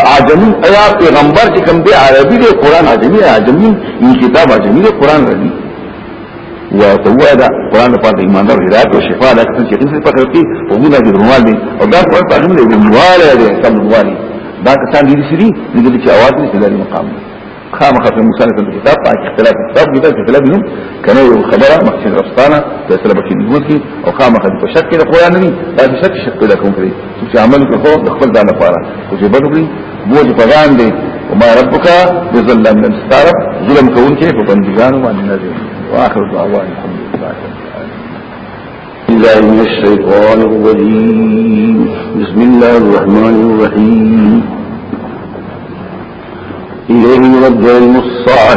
اعجمی أيا پیغمبر چې کوم دی عربي دی قران عجمی عجمی ان کتاب عجمی دی قران عجمی یا توه دا قران په دې ایمان او هدایت او شفاء د کتن چې دې په کوي او موږ دې روان دي او دا په تاسو باندې روان دي سم روان دا کسان دې سری دې چې اواز دې د مقام خامخ په موسی د کتاب په اختلاف کتاب دې اختلاف نو کنه یو خبره مخکې رسطانه د سره په دې وکی او خامخ په شک د قران دې دا شک شک د کوم کوي چې عمل کو د خپل ځان لپاره او چې بدوي بوج په ځان دې وما ربك بظلم للمستعرب ظلم كونك وبندگان وما نذير واخر دعوانا الحمد لله رب العالمين الله من الشيطان الرجيم بسم الله الرحمن الرحيم إليه يرد علم الصاع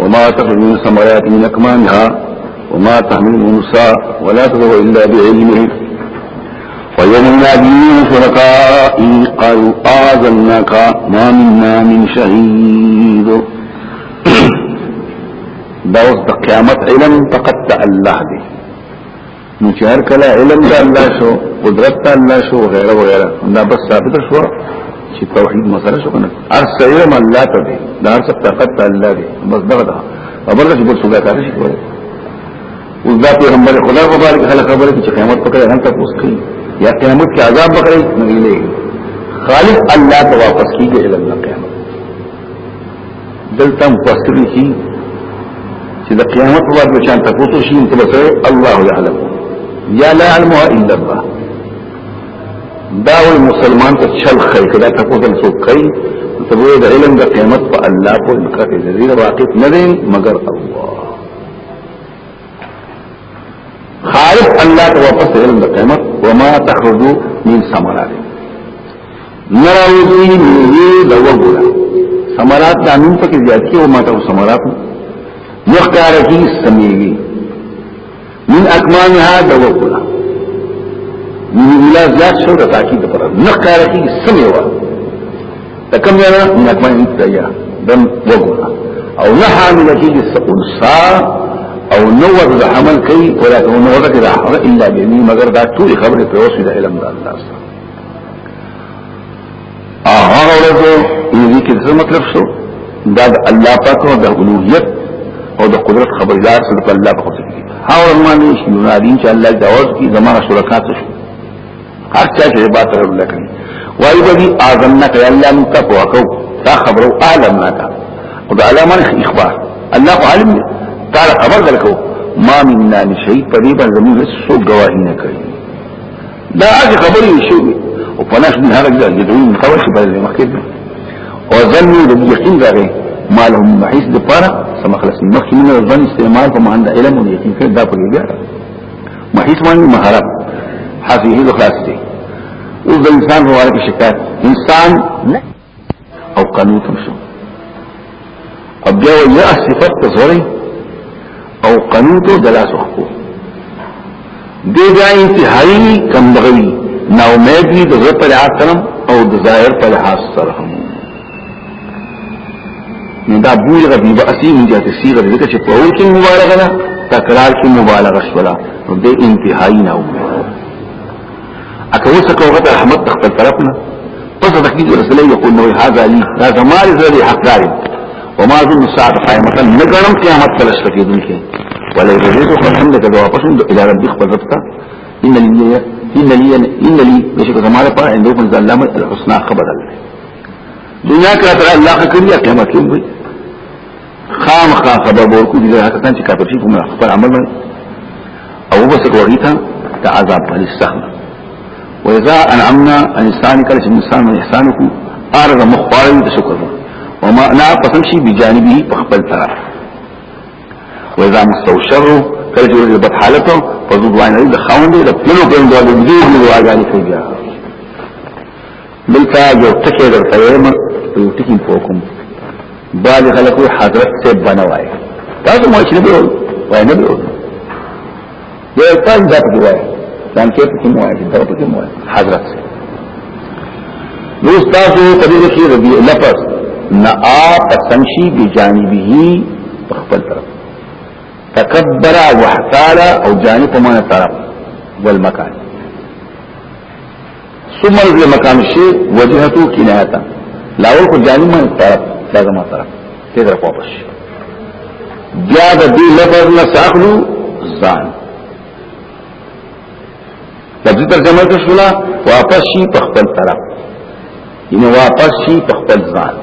وما تخرج من ثمرات من أكمامها وما تحمل نساء ولا تضر إلا بعلمه ويوم الناديين شركائي قالوا آذناك ما منا من شهيد دا اوس د قیامت علم فقط ته الله دی نو چې هر کله علم د الله شو قدرت د الله شو غیره وغیره دا بس ثابت شو چې توحید مسله شو کنه هر څه علم الله ته دی دا هر څه طاقت الله دی بس دغه دا خبره چې بل څه کار شي کوي او دا پیغمبر خدا مبارک خلک خبره چې قیامت پکړه نه تاسو کوي یا قیامت کې عذاب پکړي نه لګي خالق الله ته واپس کیږي علم د قیامت دلته مفسر کی چې د قیامت په وخت چې تاسو شي نو تاسو الله يعلم یا لا علمها الا الله داوی مسلمان ته چل خی کدا تاسو دل سو کوي ته وې د علم د قیامت په الله په انکار ذریعہ واقف نه دی مگر الله خالق الله ته واپس علم د قیامت وما تخرج من ثمرات نراوی نیوی لوګولا ثمرات دانو پکې ځاتې او ماته ثمرات مخکار کی سمیوی من اکمانها دوولا من اولا زیاد شو دا تاکید پر مخکار کی سمیوا تکم یانا من اکمان انتایا دم وگولا او نحامل کی سقنصا او نور دا حمل کی ولیکن نور دا حمل الا بیمی مگر دا تولی خبر پر وصی دا علم دا اللہ سا آغا ورزو ایوی کی دسر مطلب شو دا دا اللہ پاکو دا علویت او د قدرت خبردار سره په الله په خبره کې هاور ما نه شي نو دین چې الله جواز کی زمانہ شرکات شو هر چا چې عبادت رب الله کوي وایي به اعظم نه کوي الله مو تقوا کو تا خبرو عالم نه کا او د علامه اخبار الله عالم تعالی خبر درکو ما مننا نشي په دې باندې زموږ سو گواهی نه کوي دا هغه خبرې شو او په ناش نه هغه دې دوی مخاوشه په دې مخکې او ظنوا دې یقین راغی مالهم محیث د پاره سمخلص مخکې موږ ځان استعمال په معنی د علم او یقین کې دا په بیا محیط باندې مهارت حافظه د خلاص دي او د انسان په اړه شکایت انسان نه او قانون کوم شو او بیا یو صفات تزوري او قانون ته دلاس وکړو دې بیا انتهایی کم بغوي نو مې دې د زړه پر او د ظاهر پر حاصل سره هم دا بولغه دی باسی من جهت الصيغه دغه چې په اول کې مبالغه نه تکرار کې مبالغه شولا نو دې انتهایی نه و اکه وسه کوغه رحمت تخت طرفنا پس تحقیق رسول الله یقول نو هذا لي دا زمال زری حق دار وما ظن الساعه قائمه نګرم قیامت فلش فکیدل کې ولا يريد الحمد لله واپس الى رب خپل رب ته ان لي ان لي ان لي بشکره زمال پر اندو من الله الحسنى خبر الله دنیا کې تر الله کړی قیامت کې وي خام خام خبر ورکو دي هغه څنګه چې کافر شي کوم خپل عمل او بس کوي تا عذاب په السهم واذا انعمنا ان انسان کله چې انسان من احسانکو ارغ مخبارن تشکر ما انا قسم شي بجانبه په خپل طرف واذا مستوشر کله چې بد حالته فذوب وعن د خاوند د پلو په دوه دې دې واګانی کوي دلتا یو ټکی درته وایم یو ټکی په کوم باز حضرت سے بنوای تاسو مو چې نه وای نه وای یو پن ځات دی وای ځان کې په کوم وای دا په کوم حضرت سے نو تاسو په دې کې ربی لفظ نا پسنشی بجانبه خپل طرف تکبر وحتالا او جانب مانا طرف والمکان سمرز لمقام الشيء وجهته كنايتا لاول کو جانب من طرف لازم طرف تیدر واپس بیا د دې لفظ نه ساخلو ځان لفظ ترجمه کې شولا واپس شي په خپل طرف ینه واپس شي په خپل ځان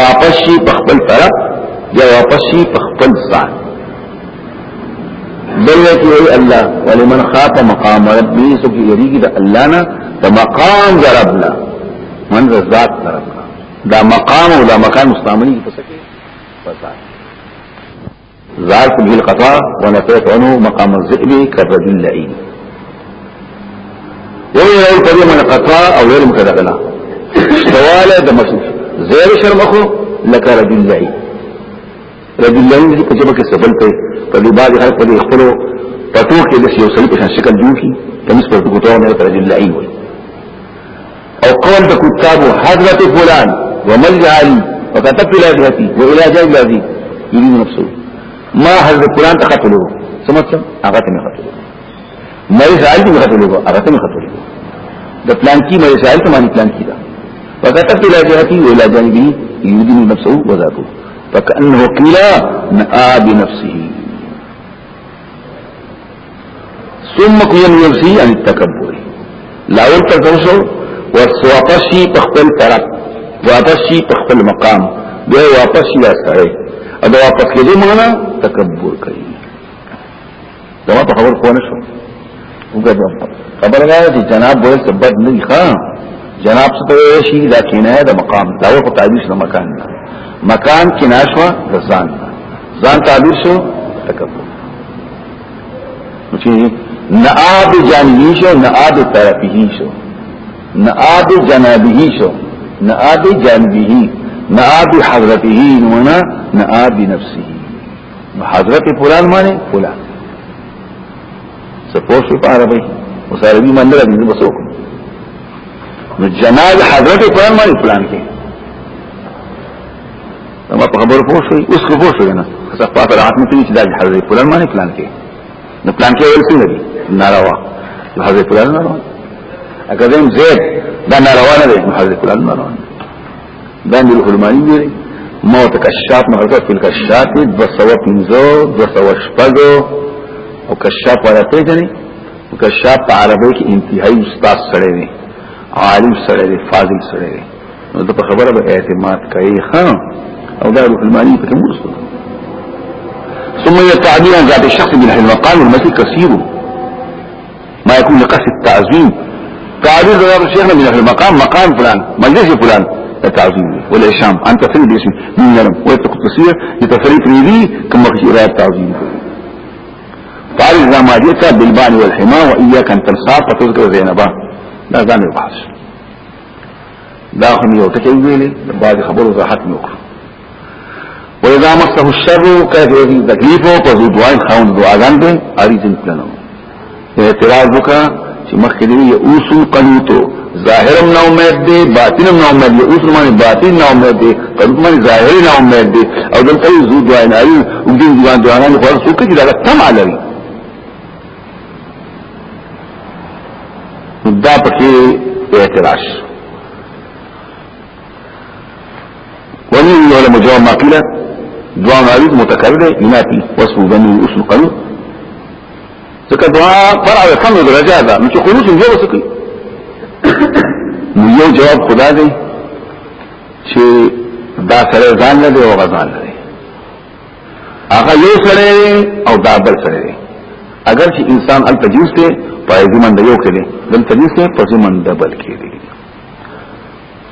واپس شي په خپل طرف یا واپس شي په خپل ځان بلوی کی وی اللہ ولمن خاف مقام ربی سکی یریگی دا اللہ نا فمقام دا ربنا منظر ذات دا ربنا دا مقام او دا مکان مستعملی کی پسکے فساد ذات به القطاع ونفیت عنو مقام الزئب کرد اللعین وی رول قدیم من قطاع او غیر مکدغلا سوال دا مشروف زیر شرم اخو لکرد اللعین رجل لنجي په جبه کې سبل ته په دې باندې هر په خپل پټو کې د یو سړي په شکل جوړ کی تمس پر کوټو نه پر رجل لعين او قول د كتاب حضرت فلان ومن علي وكتبت الى ذاتي والى جاي الذي يريد نفسه ما حضرت فلان تقتله سمعت هغه نه قتله مریض علي نه قتله هغه نه قتله د پلان کی مریض علي ته پلان کی دا وكتبت الى ذاتي والى جانبي يريد نفسه وذاته فكأنه قيل نآ بنفسه ثم قيل نفسه عن التكبر لاول ترتوشو وسواپسی پخپل طرف واپسی پخپل مقام بیا واپسی لاسره او دا واپس کېدو معنا تکبر کوي دا ما خبر خو نه شو وګورم خبر غواړم چې جناب وایي چې بد نه ښا جناب څه ته شي دا کینه ده مقام دا په تعریف نه مکان نه مکان کې ناشوا ځان ځان تعبیر شو تکبر چې نعاد جانبی شو نعاد طرفی شو نعاد جنابی شو نعاد جانبی نعاد حضرته ونا نعاد نفسه حضرت فلان معنی فلان سپوش په عربی وساربی منډه دې وسوک نو جناب حضرت فلان معنی فلان کې ما په خبرو پوه شوي اوس خو پوه شوي نه څه په تر راتم کې چې دا حضرت فلان باندې پلان کې نو پلان کې ول څه دی ناروا حضرت فلان ناروا اګه زم زید دا ناروا نه دی حضرت فلان ناروا دا د علماء دی موت کشاف محرکت فی الکشاف دو سوا پنزو دو سوا شپگو او کشاف والا پیجنی کشاف پا عربی کی انتہائی استاز سڑے دی عالم سڑے دی فاضل سڑے دی نو دا پا خبر با اعتماد کئی خان او لا المالية المالي فتموت الصلاة ثم هي التعبير عن ذات الشخص من حين المقام والمثل كثير ما يكون لقصد التعزيم تعزيز ذات الشيخنا من حين المقام مقام فلان مجلس فلان التعظيم والإشام عن تفريد باسم من نرم التصير لتفريد ريدي كما في إرادة التعظيم ما زماديتها بالبان والحما وإياك أن تنصار فتذكر زينبا لا زاني البحث داخل ميوتك یو ټکی ویلې د باز اذا مسه الشر کله دې تکلیف او په دعای خاون دعاګان دې اړیز پلانو اعتراض وکړه چې مخکې دې اوسو قنوتو ظاهرم نو امید دې باطنم نو امید دې اوسو باندې باطن نو امید دې قنوت باندې ظاهر نو امید دې او دلته زو دعای نه اړیز وګړي دعاګان خو څوک چې دا تم علي دا پکې اعتراض ومن يعلم جواب ما قيل دعا معروض متکرر ده یناتی وصف بنی اصل قلو ځکه دعا فرع او فن درجه ده نو چې خلوص یې وسکی نو یو جواب خدا دی چې دا سره ځان نه دی او غزان نه دی هغه یو سره او دا بل سره دی اگر چې انسان ال تجوز ته پای ځمن دی یو کړي دل تجوز ته پځمن دبل کړي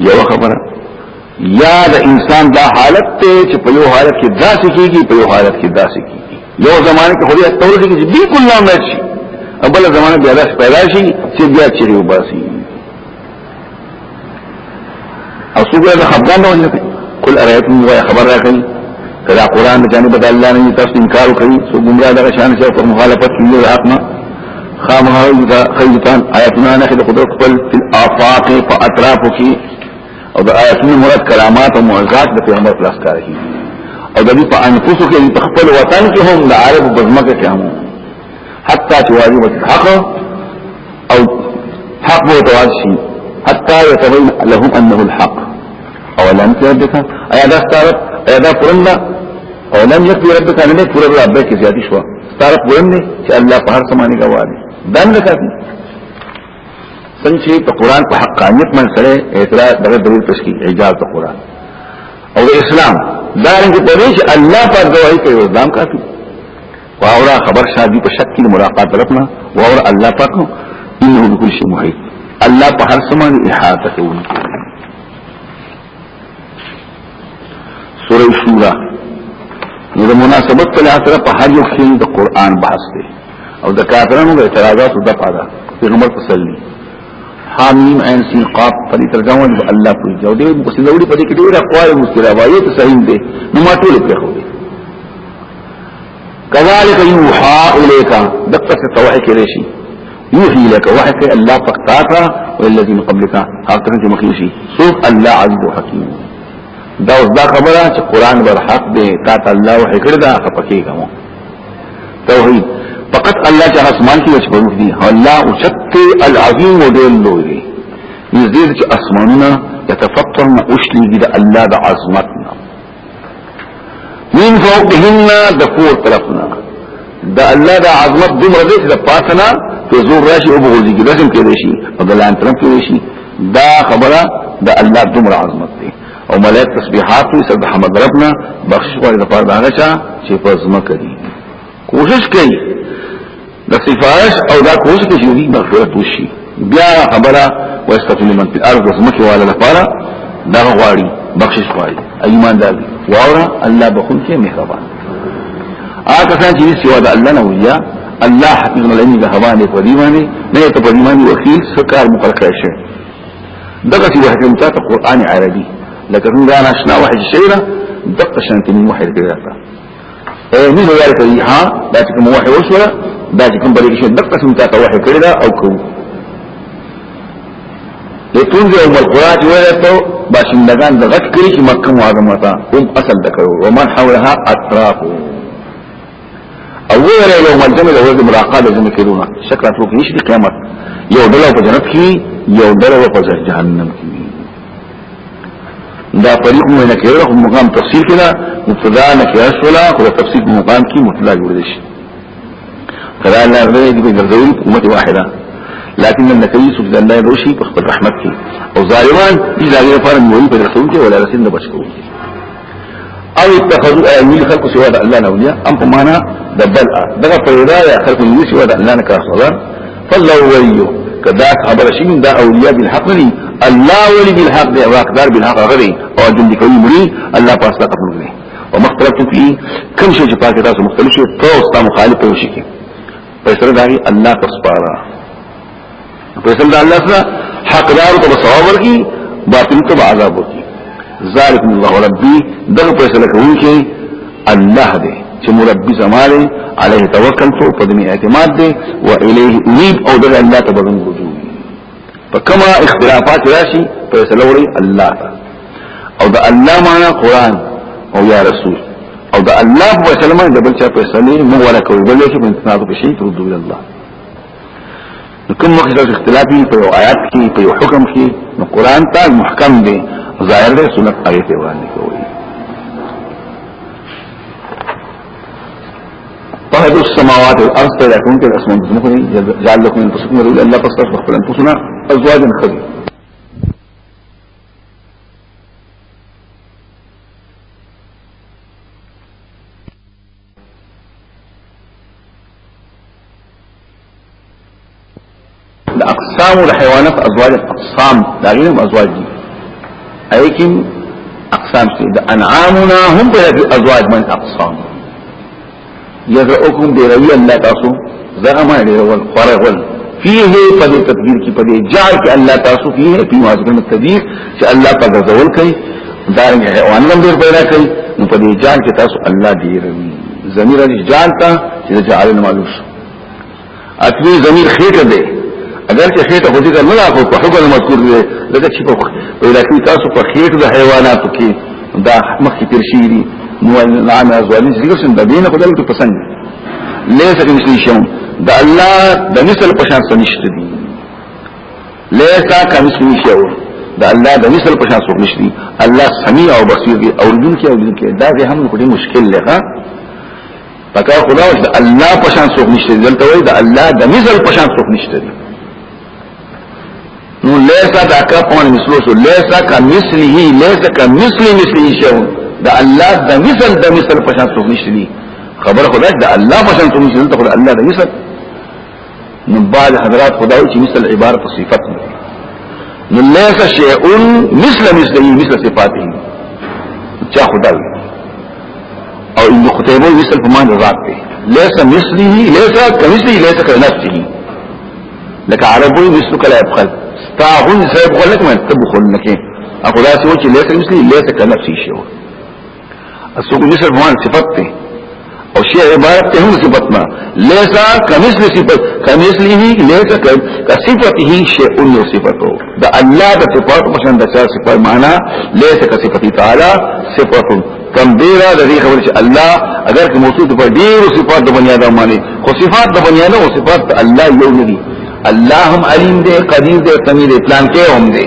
یو خبره یا د انسان دا حالت ته چې په یو حالت کې داسې کیږي په یو حالت کې داسې کیږي یو زمانه کې خدای تور دي چې بالکل نه مرشي او بل زمانه بیا داسې پیدا شي چې بیا چیرې وباسي او څنګه د خپګان نه ونه کل ارایتم وای خبر راکړي کله قران نه جانب د الله نه تاسو انکار کوي سو ګمرا د شان شي او مخالفت کوي د حق نه خامها خیتان آیاتنا نه خدای قدرت خپل په آفاق په اطرافو کې او د آیاتونو مراد کرامات او معجزات د پیغمبر پلاس کار کی او د دې په انفسو کې په خپل وطن کې هم د عرب بزمکه کې هم حتی تواجب الحق او حق به تواجب حتی يتبين لهم انه الحق او لم تربك ایا دا ستارت ایا دا پرنده او لم يكفي ربك ان لك پورا رب کې زیاتی شو ستارت ویني چې الله په هر سمانه غواړي دان لکه څنګه چې په قران په حقانيت باندې سره اعتراض دغه دلیل تشکیل اعجاز د قران او اسلام دارنګه په دې چې الله په دوی کې اسلام کافي واورا خبر شادي په شک کې ملاقات رکھنا واورا الله پاک انه بكل شيء محيط الله په هر سمان احاطه کوي سوره شورا نو د مناسبت په لحاظ په هر یو کې د قران بحث دی او د کافرانو د اعتراضات د پاده پیغمبر صلی الله حامیم عین سین قاف ترجمه د الله الله الله جو دی اوس په په کې ډېر اقوال صحیح دي دي نو ما ټول خو كذلك يوحى اليك دقه يوحي لك قبلك مخيشي سوف عز دا دا خبره چې قران بر حق اللہ اور اللہ کی مقبل کا قرآن پکت اللہ کے آسمان کی وجہ کې العظیم ودل لوی نزدې چې اسمانونه يتفطرن وشلي د الله د عظمتنا من فوقهن د فور طرفنا د الله د عظمت دومره دې د پاتنا ته زور راشي او بغوزي کې لازم کې راشي او د لاندې طرف کې راشي دا خبره د الله دومره عظمت دی او ملائک تسبیحات وي سبحان ربنا بخشوا لپاره دا غچا چې پزما کوي کوشش کوي دا سفارش او دا کوز کې یوې مغفرت وشي بیا خبره واستغفر لمن في الارض وسمكه والا لپاره دا غواړي بخشش غواړي ایمان دار واورا الله بخون کې مهربان آکه څنګه چې سوا د الله نه ویا الله حفظ العلم ده حوانه په دیوانه نه ته په دیوانه وکیل سکار مقرر شي دغه چې وحکم ته قران عربي لکه څنګه ناشنا وحي شيره دقه شانتي من وحي الكتاب مين ورته إيه، ها دا چې کوم وحي وشوله دا چې کوم بلې شي دقه سم تاسو وحي کړی او كو لتنزل ام القرات ویلتو باشندگان دغت کری چی مکم وعظمتا ام اصل دكرو ومن حولها اطرافو اول رای یوم الجمع دا ورد مراقا دا جمع کرونا شکر اطروک نیش دی قیامت دلو پا يو دلو پا دا طریق مو نه کېره خو مقام تفصیل کړه مبتدا نه کېره شولا خو تفصیل مقام کې مطلع جوړ شي فلا لا غیر دې ګرځول امت واحده لكن من النبي صلى الله عليه بخبر رحمت کی او ظالمان دې لاغه لپاره مولي په رسول ولا رسول نه بچو او اتخذوا ايميل خلق سوى الله نه اولياء ام په معنا دقا دغه پیدا یا خلق سوى الله نه فالله وليه کدا خبر شین دا اولیاء بالحق نه الله ولي بالحق دی واقدار بالحق غري او دم دي کوي مري الله پاس طاقت نه ومختلفتم فيه كم شيء چې پاکه تاسو مختلف شي تاسو تاسو مخالف وشي کې پیسره داري الله تسپارا پیسره دا الله سره حقدار ته ثواب ورکي باطل ته عذاب ورکي ذالک الله ربي دغه پیسره کوي کې الله دی چې مربي زماره عليه توکل تو په دې اعتماد دي او الیه امید او دغه الله ته بغن رجوع فکما اختلافات راشي په سلوري الله او د الله معنا قران او یا رسول او د الله په سلام د بل چا په سلام مو ولا کوي بل چې په انتظار به شي تردو الى الله نو کوم وخت د اختلافي په آیات کې په حکم کې نو قران ته محکم دي ظاهر دی سنت هغه ته کوي صاحب السماوات والارض پیدا کوم کې اسمان د زمکو نه جعل لكم من انفسكم رجلا الله تاسو خپل انفسنا ازواجا خذ اقسام الحيوانات ازواج اقسام داغینم ازواج دي ایکن اقسام سي د انعامنا هم په ازواج من اقسام یزعکم دیروی اللہ تاسو زعما دیرول قرغل فیه پدې تدبیر کې پدې جار کې الله تاسو فيه په واجبن تدبیر چې الله په غزول کوي دارنګ حیوان باندې پیدا کوي نو پدې جار کې تاسو الله دیروي زمير دې جار تا چې جعل معلوم اتوی زمير خېټه ده اگر چې خېټه هدي ته نه راکو په حکم مذکور دی لکه چې په پیدا کې تاسو په خېټه د حیواناتو کې دا مخکې تیر شي نعم ازواجی ذکر شن د دینه خدای ته پسند لیس کې نشي شو د الله د مثل په شان نشته دي لیس کا مثل شو د الله د مثل په شان نشته الله سميع او بصير دي او دین کې او دین کې دا به هم کوټي مشکل لغه پکا خدا د الله په شان څوک نشته دلته وای د الله د مثل په شان څوک نشته نو لیسا دا کا پون مثلو سو لیسا کا مثلی ہی لیسا کا مثلی مثلی شون دا الله دا مثل دا مثل پشان څوک نشته خبر خدای دا الله پشان څوک نشته ته الله دا مثل نو بعد حضرات خدای چې مثل عبارت صفت ده نو ليس شيء مثل مثله مثل صفاته چا خدای او ابن قتيبه مثل په معنی ذات دی ليس مثله ليس كمثله ليس كنفسه لك عربي مثلك لا يبخل ستا هون سيبخل لك ما تبخل لك اخو دا سوچ ليس مثله ليس كنفسه شيء سوکھان جی صفت تھے اور شیخت میں لہ سا کم اس نے صفت کم ہی لیسا لے سکت ہی تارا دا اللہ صفت صفت لیسا تعالی کم دیرا خبر اللہ اگر دیر و صفات مانے خو صفات دا دیا و صفات اللہ یو ندی اللہ ہم علیم دے قدیر دے سمیر دے پلان کے ہم دے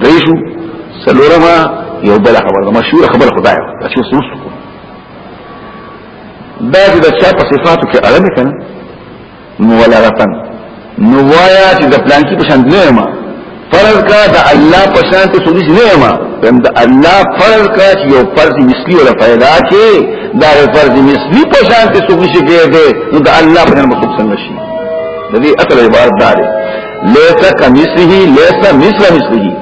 دریشو سلورما یو بل خبر مشهور خبر خدای دا چې اوس نوڅو دا چې د چا په صفاتو کې اړه کنه نو ولا رتن نو وایا چې د پلان کې پسند نه ما فرض کا د الله پسند ته سودیش نه ما پم د الله فرض کا چې یو فرض مثلی ولا پیدا کې دا فرض مثلی پسند ته سودیش کې دی نو د الله په نام څنګه شي د دې اصل عبارت دا دی لیسا کمثله لیسا مثل مثله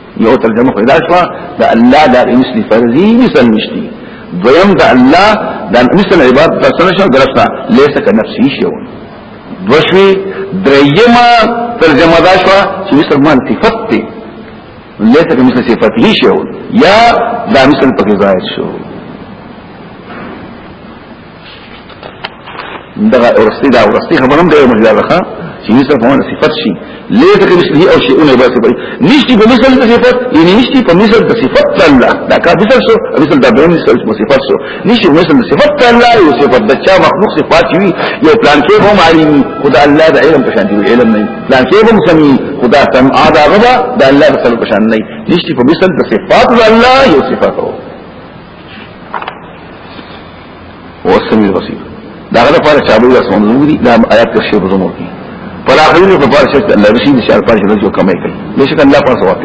یو ترجمه شوا دا شو د الله د مثل فرضي مثل نشتی دویم دا الله دا مثل عبادت د سره درستا لیسا که نفسی نفسي دوشوی دوشوي درېما ترجمه دا شوا چې مثل مان تی لیسا که مثل صفت هي یا دا مثل پکې زائد شو دا ارستی دا ارستی خبرم دا ارستی مجلس چې یوسف هو صفات شي لیسه کمثله او شیء نه بس بری نشتی په مثل د صفات یعنی نشتی په مثل د صفات الله دا کا مثل شو مثل د بیان مثل د صفات شو نشتی په مثل د صفات الله او صفات د چا مخلوق صفات وي یو پلان کې هم عالمي خدا الله د علم په شان دی علم نه پلان کې هم سمي خدا سم ادا غدا د الله په شان په شان نه نشتی په مثل د صفات الله یو صفات هو او سمي بصير دا غره پر چابو یا سمون دی دا آیات کې شی بزمو کی په اخرینو په پاره چې الله رسول دې شار پاره چې کمای کوي بشک الله پر ثواب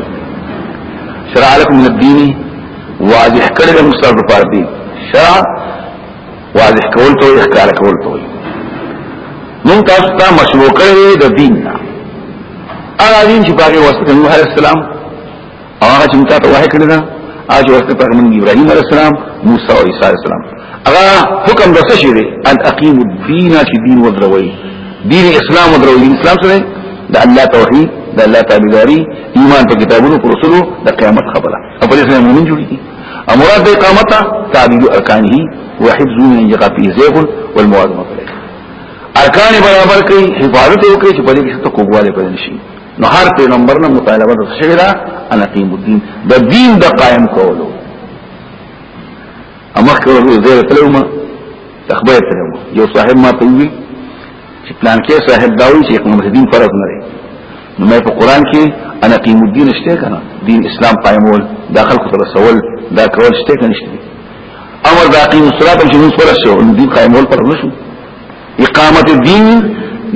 شرع علیکم من الدین واضح کړل مستر په پاره دي شرع واضح کول ته اختیار کول ته نن تاسو ته مشروع کړی د دین نه اغه دین چې باغی واسطه نوح علیہ السلام هغه چې موږ ته وحی کړی دا اج واسطه پرمن ابراهیم علیہ السلام موسی او عیسی علیہ السلام اغه حکم د څه شی دی ان اقیم الدین چې دین ودروي دین اسلام درو دین اسلام سره د الله توحید د الله تعالی ایمان په کتابونو پر رسولو د قیامت خبره او په دې سره مومن جوړی دي او مراد د قیامت تعبیر ارکانه وحفظ من يقفي زيغ والمواد مطلق ارکان برابر کوي حفاظت وکړي چې په دې کې څه کوواله پدې نشي نو هر پیغمبر نه مطالبه د شوی دا ان اقیم الدین د دین د قائم کولو امخ کولو زه تلومه تخبیر تلومه یو صاحب ما تویل چې پلان کې صاحب داوي چې اقامت دین فرض نه دی نو مې په قران کې انا قیم الدین شته کنه دین اسلام قائمول داخل کو رسول دا کول شته کنه شته امر باقی الصلاه چې موږ فرض شو دین قائمول پر نشو اقامت الدین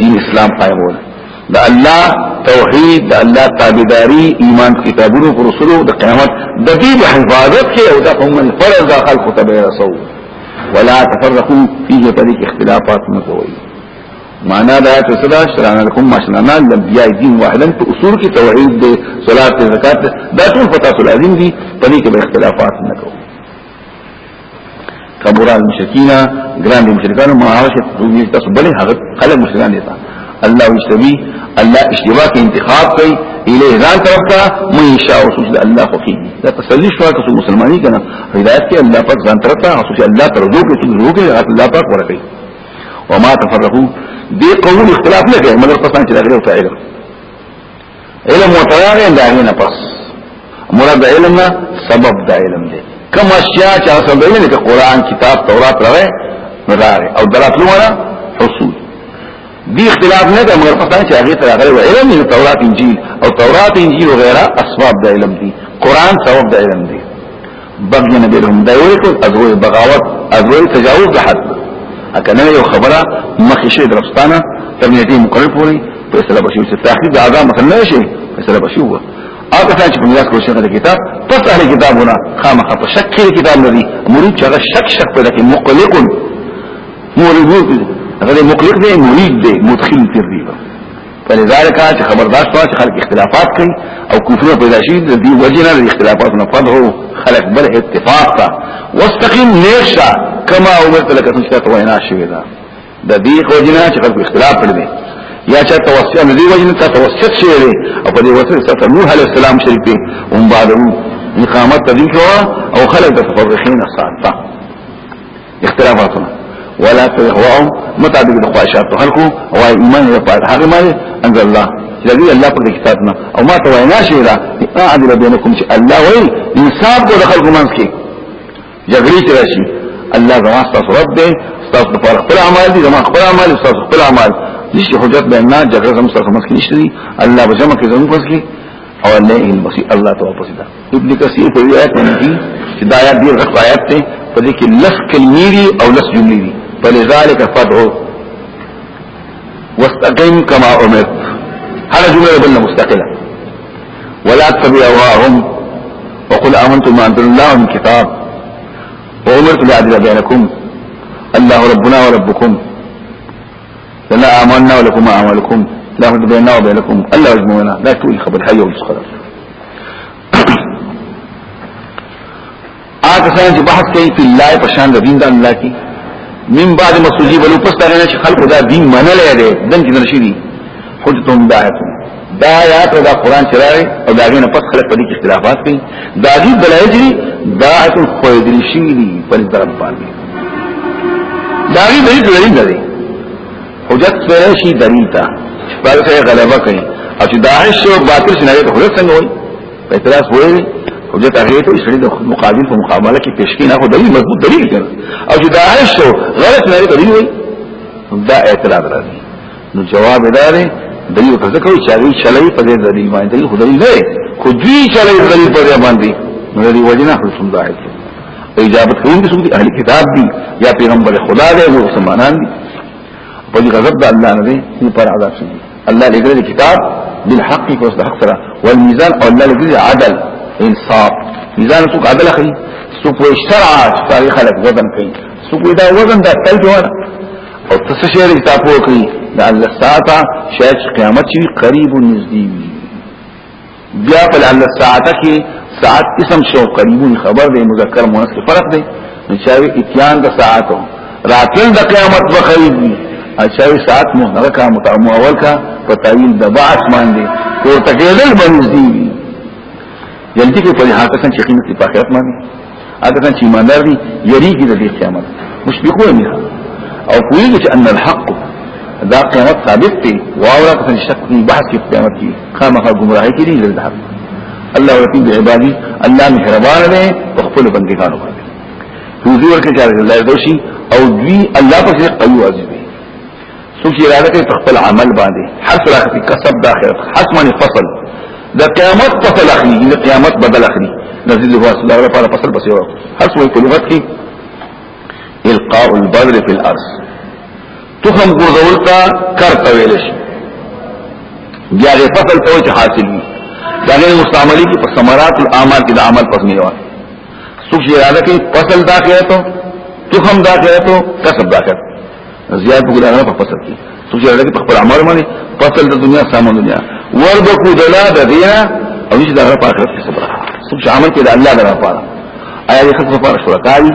دین اسلام قائمول دا الله توحید دا الله تابعداري ایمان کتابونو پر رسولو د قیامت د دې حفاظت کې او دا هم فرض داخل کو ته رسول ولا تفرقوا فيه طريق اختلافات مکوئ معنا دا آیت صدا شرانا لکم ما شرانا لنبیاء دین واحدا پا اصول کی توحید دے صلاة دے زکاة دے دا طول فتاس العظیم دی پنی کبا اختلافات نکو کبورا المشرکین گران دی مشرکانو ما عاشت دوبیج تاسو بلی حقیق خلق مشرکان دیتا اللہ اجتبی اللہ اجتبا کی انتخاب کئی الیه ځان طرف ته منشاء رسول الله خوخي دا تسلی شو که مسلمانی کنه هدایت کې الله پاک ځان طرف ته رسول الله ترجو کې چې روګه الله پاک ورکړي وما تفرقوا دي قوم اختلاف نه کوي مدرسه څنګه چې دغه ته علم علم وتراغه دا نه پس مراد علم نه سبب دا علم دی کوم اشیاء چې سبب علم دی قرآن کتاب تورات راغې راغې او دراتلو نه حصول دي اختلاف نه ده مگر پس چې هغه تر هغه علم نه تورات انجیل او تورات انجیل او غیره اسباب دا علم دي قرآن سبب دا علم دی بغي نبی لهم دا ویل ازوی بغاوت ازوی تجاوز حد اکنه یو خبره مخې شي درستانه تر نیټه مقرر پوري په اصطلاح بشو چې تحقیق د اعظم مثلا نشي په اصطلاح بشو هغه څنګه چې په میراث کې شغله کتاب پس اهل کتابونه خامخ په شک کې کتاب لري مرید چې هغه شک شک پیدا کوي مقلق مرید هغه مقلق دی مرید دی مدخل فی الربا فلذلك چې خبردار شو چې خلک اختلافات کوي او کوفر پیدا شي د دې وجنه د اختلافات نه فضحو خلق بل اتفاق تا واستقيم نيشا كما امرت لك څنګه ته وینا شوی دا د دې وجنه چې خلک اختلاف کړی یا چې توسل نه دی وجنه ته توسل شوی دی او په دې وسیله ته نوح عليه السلام شریک دی هم بعدو اقامت تدین او خلق د تفرقین اصحاب اختلافاتنا ولا تهواهم متعدد الخواهشات خلقو او ایمان لپاره هغه ما انزل الله لذي الله پر کتابنا او ما توینا شي را اعدل بينكم چې الله وی انصاف کو دخل کو منځ کې جګړې چې راشي الله زما تاسو رب دې تاسو پر خپل اعمال دي زما خپل اعمال تاسو خپل اعمال نشي حجت به نه جګړه زما سره منځ کې نشي الله به جمع کې زموږ کې او الله البصير الله تو اپسدا ابن کثیر په روایت باندې چې دا آیات دې رخ آیات ته په دې کې لس کلمې او لس جملې دي فلذلك فدعو واستقيم كما امرت هذا جمله قلنا مستقله ولا تتبع اهواءهم وقل امنت ما انزل الله من كتاب وامرت لاعدل بينكم الله ربنا وربكم لنا امنا ولكم ما اعمالكم لا حد بيننا وبينكم الله يجمعنا لا تقول خبر حي ولا خبر آ کسان چې بحث کوي په الله په شان د دین د الله کې من بعد مسوجی بلو پس دا غنه چې خلکو دا دین منلې ده دن کې نشي دي حجتهم داعتهم دا آیات دا قران چې راغی او دا غنه پس خلک په دې کې اختلافات کوي دا دې دلایل دي داعتهم خویدل شي دي پر ضرب باندې دا دې دې دلیل نه دي حجت سره شي دلیل تا بل څه غلبه کوي او چې داعش او باطل څنګه ته حجت څنګه وایي په اعتراض وایي حجت هغه ته سړي د مقابل په مقابله کې پیش کینه خو دلیل مضبوط دلیل کړ او چې دا شو غلط نه دلیل وي دا اعتراض راځي نو جواب ادارې دلیل په ځکه چې هغه چلای په دې دلیل باندې دلیل خو دلیل نه خو دوی چلای په دلیل په باندې نو دې وجنه خو سم ځای او اجابت کوي چې سمدي اهل کتاب دي یا پیغمبر خدا دی او سمانان دي په دې غضب د الله نه دي پر عذاب شي الله لګره کتاب بالحق کو حق سره والميزان او الله لګره عدل انصاف میزان څوک عدل اخلي څوک اشترع تاریخ خلق وزن کوي څوک دا وزن دا تل جوړ او تاسو شعر کتاب وکړي دا الله ساعته شاید قیامت شي قریب نږدې بیا په الله ساعته کې ساعت اسم شو قریب خبر دی مذکر مؤنث فرق دی نشاوي اتيان د ساعتو راتل د قیامت به قریب دی اچاوي ساعت مو نه کا متعمو اول کا په تعین د باعث باندې ورته کېدل بنځي جلدی کې په هغه څنګه چې قیمتي په آخرت باندې هغه څنګه چې ایماندار دي یریږي د دې قیامت مشفقون منها او کویږي چې ان الحق دا قیامت ثابت دی واورا کسان شک بحث کې قیامت کې خامخا گمراهي کې دي د حق الله رفیع عبادی الله مهربان دی وخفل خپل بندګانو باندې حضور کې چارې الله دوشي او دوی الله په څیر قوي عزیز دی څوک یې راځي په خپل عمل باندې حسره کې کسب داخله فصل د قیامت فصل اخلي د قیامت بدل اخلي نزيد هو اصل الله لپاره فصل بس یو هر څو په لغت کې القاء البذر في الارض تخم ګرځول تا کار کوي لشي بیا غي فصل ته چې حاصل وي دا غي مستعملي کې پر ثمرات الاعمال کې د عمل پس نه وایي څوک چې اراده کوي فصل دا کوي ته تخم دا کوي ته کسب دا کوي زیات وګړه نه په فصل کې څوک چې اراده کوي په خپل عمل باندې فصل د دنیا سامان دنیا وربکو دلا د دینا او چې دغه په آخرت کې صبر سب عمل کې د الله لپاره پاره آیا دې خلک لپاره شرکای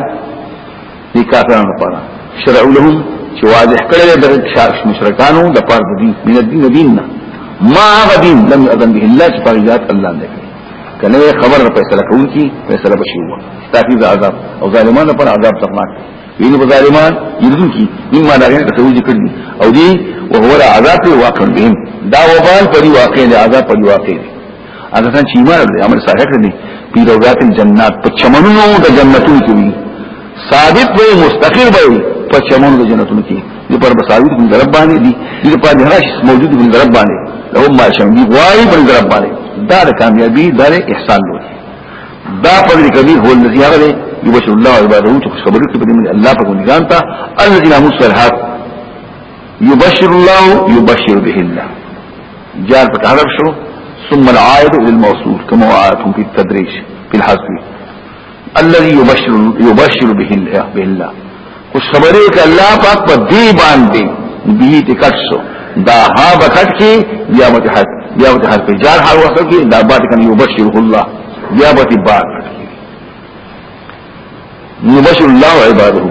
دي کافرانو لپاره شرع لهم چې واضح کړل د شرک مشرکانو د پاره د دین من الدین دیننا ما غدین لم اذن به الله چې پرجات الله نه کوي کله خبر فیصله کوي فیصله بشي هو تاکي عذاب او ظالمانو پر عذاب ترناک ویني په ظالمان یلزم کی مما دا غنه تسوي ذکر دي او دي وهو العذاب واقع بهم دا وبال پر واقع دي عذاب پر واقع دي اګه څنګه چې ایمان دې عمل صالح کړی په روضات الجنات په چمنونو د جنتونو کې وي ثابت وي مستقر وي په چمنونو د جنتونو کې دي پر بساوی د رب باندې دي دې په دې راش موجود د رب باندې لو ما شم دي وای په رب باندې دا د کامیابی د احسان لوي دا په دې کې هو نزیاره يبشر الله عباده تخش خبرك کوي من الله په جانتا الذين هم صالحات يبشر الله يبشر به الله جار په شو ثم العائد الى الموصول كما وعدتم في التدريش في الحذف الذي يبشر يبشر به الله به الله خوشخبری کوي الله پاک په باندي به تکټ دا ها بکټ کې یا متحد یا متحد في جار حال وصل کې دا باتك ان يبشره الله یا بتی باټ یبشر الله عباده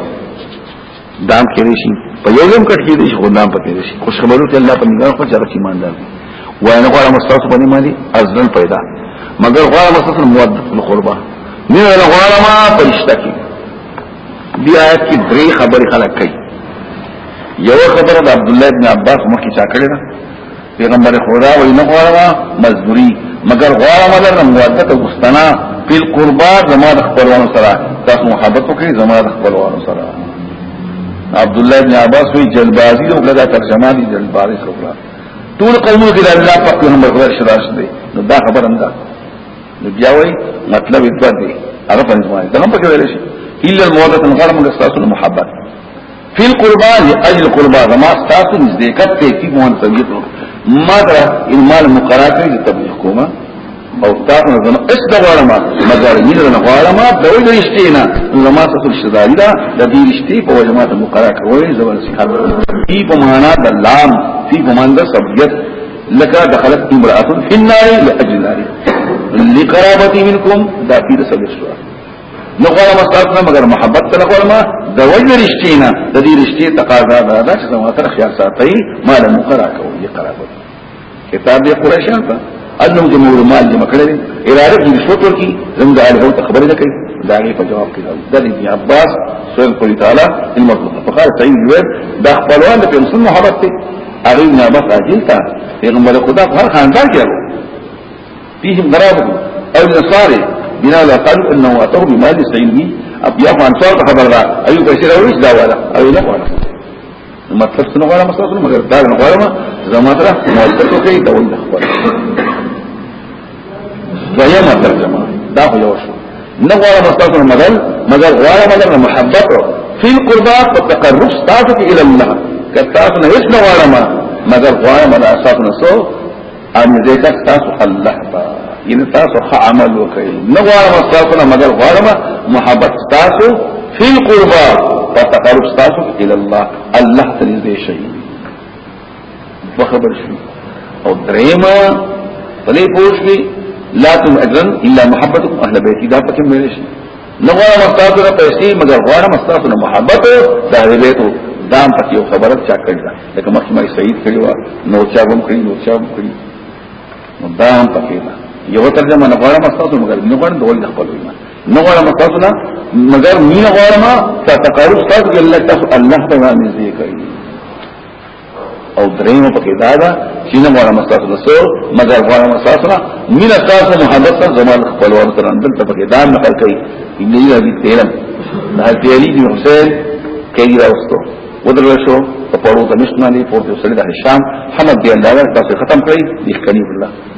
دام کې دي شي په یو لم کټ کې دي شي خدام پکې دي شي خوش خبرو ته الله په نگاه خو چرته ایماندار وای نه غواړم مستاسو باندې مالي ازل پیدا مگر غواړم مستاسو مود القربا نه نه غواړم پرشتہ کې بیا کې درې خبرې خلک کوي یو خبره د عبد الله ابن عباس مخکې چا کړی پیغمبر خدا وای نه غواړم مزدوری مگر غوارا مدر نموادت اگستنا فی القربا زمان اخبروانو سرا تاس محبتو کئی زمان اخبروانو سرا عبداللہ ابن عباس وی جلبازی دو لگا ترجمانی جلبازی خبرا طول قومو دل اللہ پاک نمبر خبر شراش دے نو دا خبر اندا نو بیاوئی مطلب اتبار دے عرف انزمانی دا نمبر کبیرے شی الا الموادت انغارم اگستاسو محبت فی القربا اجل قربا زمان استاسو نزدیکت تیتی موان طبیعت ما دا مال مقرر کړی د تبلیغ کومه او تاسو نه زما اس دا غواړم ما دا نه نه غواړم دا وې رښتې نه زما تاسو شداري دا د دې رښتې په وجه ما ته مقرر کړوې زبر خبر دی په معنا د لام فی ګمان د سبجت لکه دخلت امراه فی النار لاجل لقرابتی منکم دا فی سبجت نغوړم استاد نه مگر محبت ته نغوړم د وجه رښتینا د دې رښتې تقاضا ده دا چې زما سره خیال ساتي ما له مقرا کوي قرار کتاب دې قریشان ته انم جمهور مال جمع کړل اراده دې رشوت ورکی زموږ اړه ته خبرې نه کوي دا یې په جواب کې ده د ابن عباس سوال کوي تعالی المطلوب فقال سعيد الواد دا خپلوان په مسلمان محبت ته اغه نه بس اجل تا پیغمبر خدا هر خاندان کې پیهم درابو او نصاری بنا أيوة، أيوة، لا قال انه اتوا بمال استعلمي ابياف عن صوت خبر را ايو پیسې راوړي دا ولا اي لا ولا مطلب څنګه ولا ما مگر دا نه ولا ما زما سره موثق کوي دا ول خبر دویمه ترجمه دا خو یو شو ما غواړم ما مدد ولا ما مگر محبته في القربات والتقرب ستاسو الى الله کتاسو نه هیڅ ما غواړم ولا ما اساس نه سو ان دې کتاسو الله با ان تاسو ښه عمل وکړئ نه غواړم تاسو نه مگر غواړم محبت تاسو فی القربا فتقرب تاسو الى الله الله تعالی دې شي بخبر شي او درېما پلې پوښتنه لا تم اجرن الا محبتكم اهل بيتي دا پکې مې شي نه غواړم تاسو نه پیسې مگر غواړم تاسو نه محبت د اهل بیتو دام پکې خبره چا کړی دا لکه مخکې مې سعید کړی و نو چا هم کړی نو چا هم کړی نو دام پکې یو ترجمه نه غواړم تاسو مگر نه غواړم دوی د خپل ایمان نه غواړم تاسو نه مگر مين غواړم چې تقرب تاسو د الله تاسو الله ته نږدې کړئ او درېمو پکې دا دا چې نه غواړم تاسو له سر مگر غواړم تاسو نه مين تاسو محبت سره زمال خپلوان سره اندل ته پکې دا نقل کړئ ان دې ابي تیرم دا تیری دی حسین کې راوستو ودرل شو په پړو د مشنا دی پورته سره د هشام حمد دی الله تاسو ختم کړئ دې کړي الله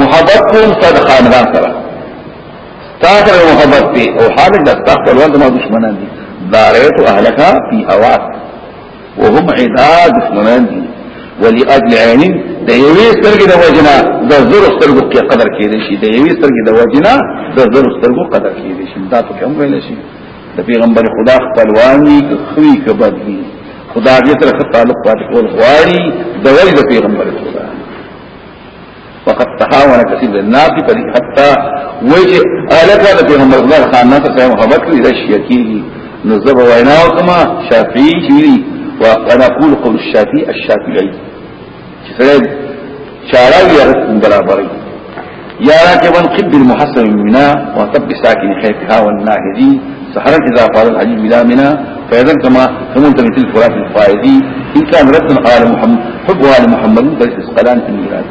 محبت کوم صد خاندان سره تاسو محبت دی او حال د تاسو ولود ما دشمنان دي دارت اهلکا فی هواک وهم عداد دشمنان دي ولاجل عین د یوې سترګې د وجنا د زر سترګو کې قدر کېدې شي د یوې سترګې د وجنا د زر سترګو قدر کېدې شي دا ته کوم ویل شي د پیغمبر خدا خپلوانی خوې کبد دي خدا دې تر تعلق پاتې کول غواړي د وجه د پیغمبر خدا وقد تهاون كثير من الناس فريق حتى وجه آلك على پیغمبر الله خان ناصر صاحب محبت لي رشی اکیلی نزب ویناو کما شافعي چیلی وانا اقول قول الشافعي الشافعی الشافعی چسرے چاراوی اغسن برابری یا راکبا قب المحسن من منا وطب ساكن خیفها والناهدي سحرك اذا فعل العجيب بلا منا فاذا كما کما من تلك فرات الفائدي ان كان رتن آل محمد حبها لمحمد بل اسقلان في الميراث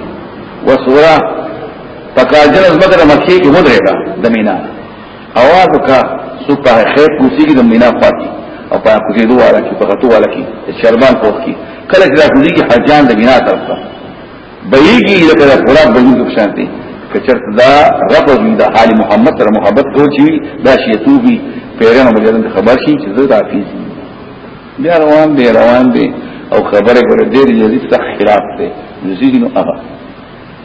و سورا تکاجر از مکر مکی کی مدره دا دمینا اوازو کا سو پاہ خیر پوسی کی دمینا خواتی او پاہ پوسی دو والا کی پغتو والا کی شربان پوخ کی کلک دا پوسی کی حجان دمینا طرف تا بیگی لکه دا قرآن بجون کبشانتی کچرت دا رفض دا حال محمد سره محبت کو چی دا شیطو بی پیران مجردن خبر شي چې زه دا فیزی بیا روان دی روان دی او خبره کولې ډېر یزي صح خلاف دی نزیږي نو هغه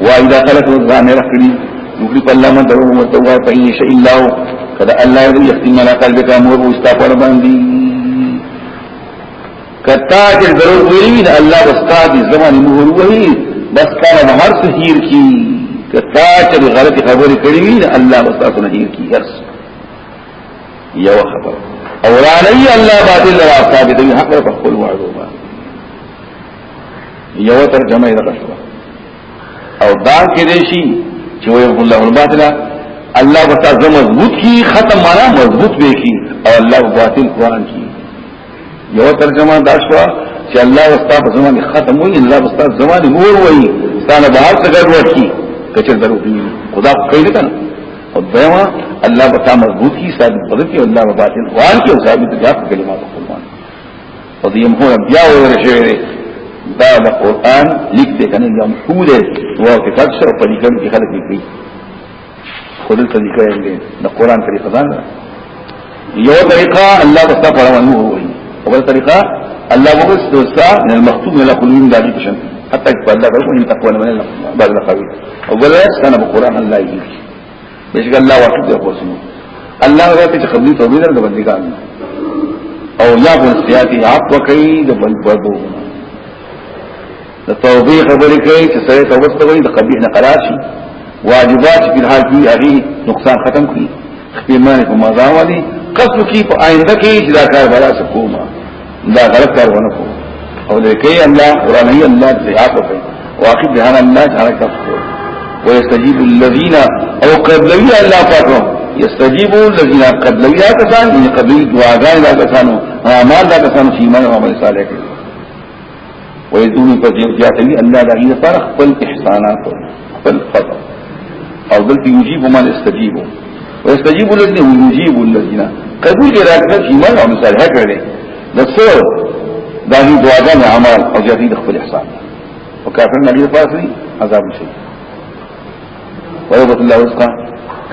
وإذا خلت وزان رخلي يغلق الله من دروه وتوى فإن شاء الله كذا الله يرضي يختم على قلبك أمور وستغفر باندي کتاج ضرور ویلی دا الله واستاد زمان مهر وهي بس کله هر څه هیر کی کتاج غلط خبر کړی وی دا الله واستاد نه هیر کی هر یو خبر اولانی الله باطل را ثابت حق په خپل وعده یو ترجمه یې راښوه او دا کېدې شي چې وي الله الباطل الله بتا زم مضبوط کی ختم معنا مضبوط به کی او الله باطل قران کی یو ترجمه دا شو چې الله واستاب زمانه ختم وي الله واستاب زمانه مور وي ستانه بهر څه ګډوډ کی کچر درو دی خدا کوي نه کنه او دیما الله بتا مضبوط کی ثابت قدرت کی الله باطل قران کی ثابت ذات کلمات قران او دیم هو بیا ورشوي دا د قران لیک دې کنه دا مشهور دی او په کاڅه په لیکلو کې خلک لیکي خپل طریقه یې د قران طریقه ده یو طریقه الله د صبر او نور وي او بل طریقه الله مغسل وسا من المخطوب الى قلوب داخل بشن حتى يقبل الله بل من تقوى من بعد القوي او بل استنى بالقران الله يجيك بيش قال الله واحد يقول الله راته تخبي توبې درته بندګان او یا بن سیاتی عفو کوي د بل بدو د بركي تسرية کوي چې سره توبه واجبات في الحال في أغيه نقصان ختم كي خپلمان په مزا والی قصد كي فأين ذكي جدا كار بلا سكوما لا غلط كار ونفو أو لكي دې لا ورانهي قران لا الله وفين کوي واقف ذهن لا تعالی کوي ويستجيب الذين او قبلوية قبل لا فاتهم يستجيب الذين قبلوية يا كسان ان يعني قبلوية دعاقان لا كسانو اعمال لا كسانو في ایمان او عمل ويدوني فضل جاتني ألا دغه لپاره خپل احسانات خپل فضل او دلته يجيب ما استجیبو ويستجيب الذين ويجيب الذين قبول راکړه چې موږ هم سره کړل د څو دغه دعاګان اعمال او جديد خپل احسان وكافرنا کافر فاسري لري عذاب الشيء ويوبت الله وسقا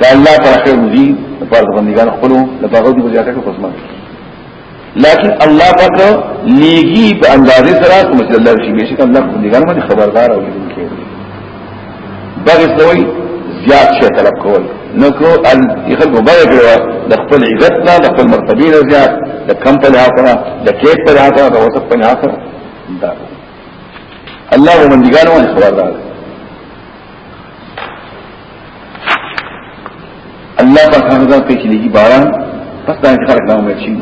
قال لا ترحم ذي غنقان أخبره خپلو غنقان أخبره بجاټه غنقان أخبره لیکن الله پاک نیکی په اندازې سره کوم چې الله شي بشک الله کو دیګان باندې خبردار او دین کې بغي سوی زیات شي طلب کول نو کو ان خلکو بغي کړو د خپل عزت نه د خپل مرتبه نه زیات د کم په لحاظ سره د کیک په لحاظ سره د وسط په لحاظ سره دا الله ومن دیګان باندې خبردار الله پاک هغه ځکه چې دیګي باران پس دا خلک نه امید شي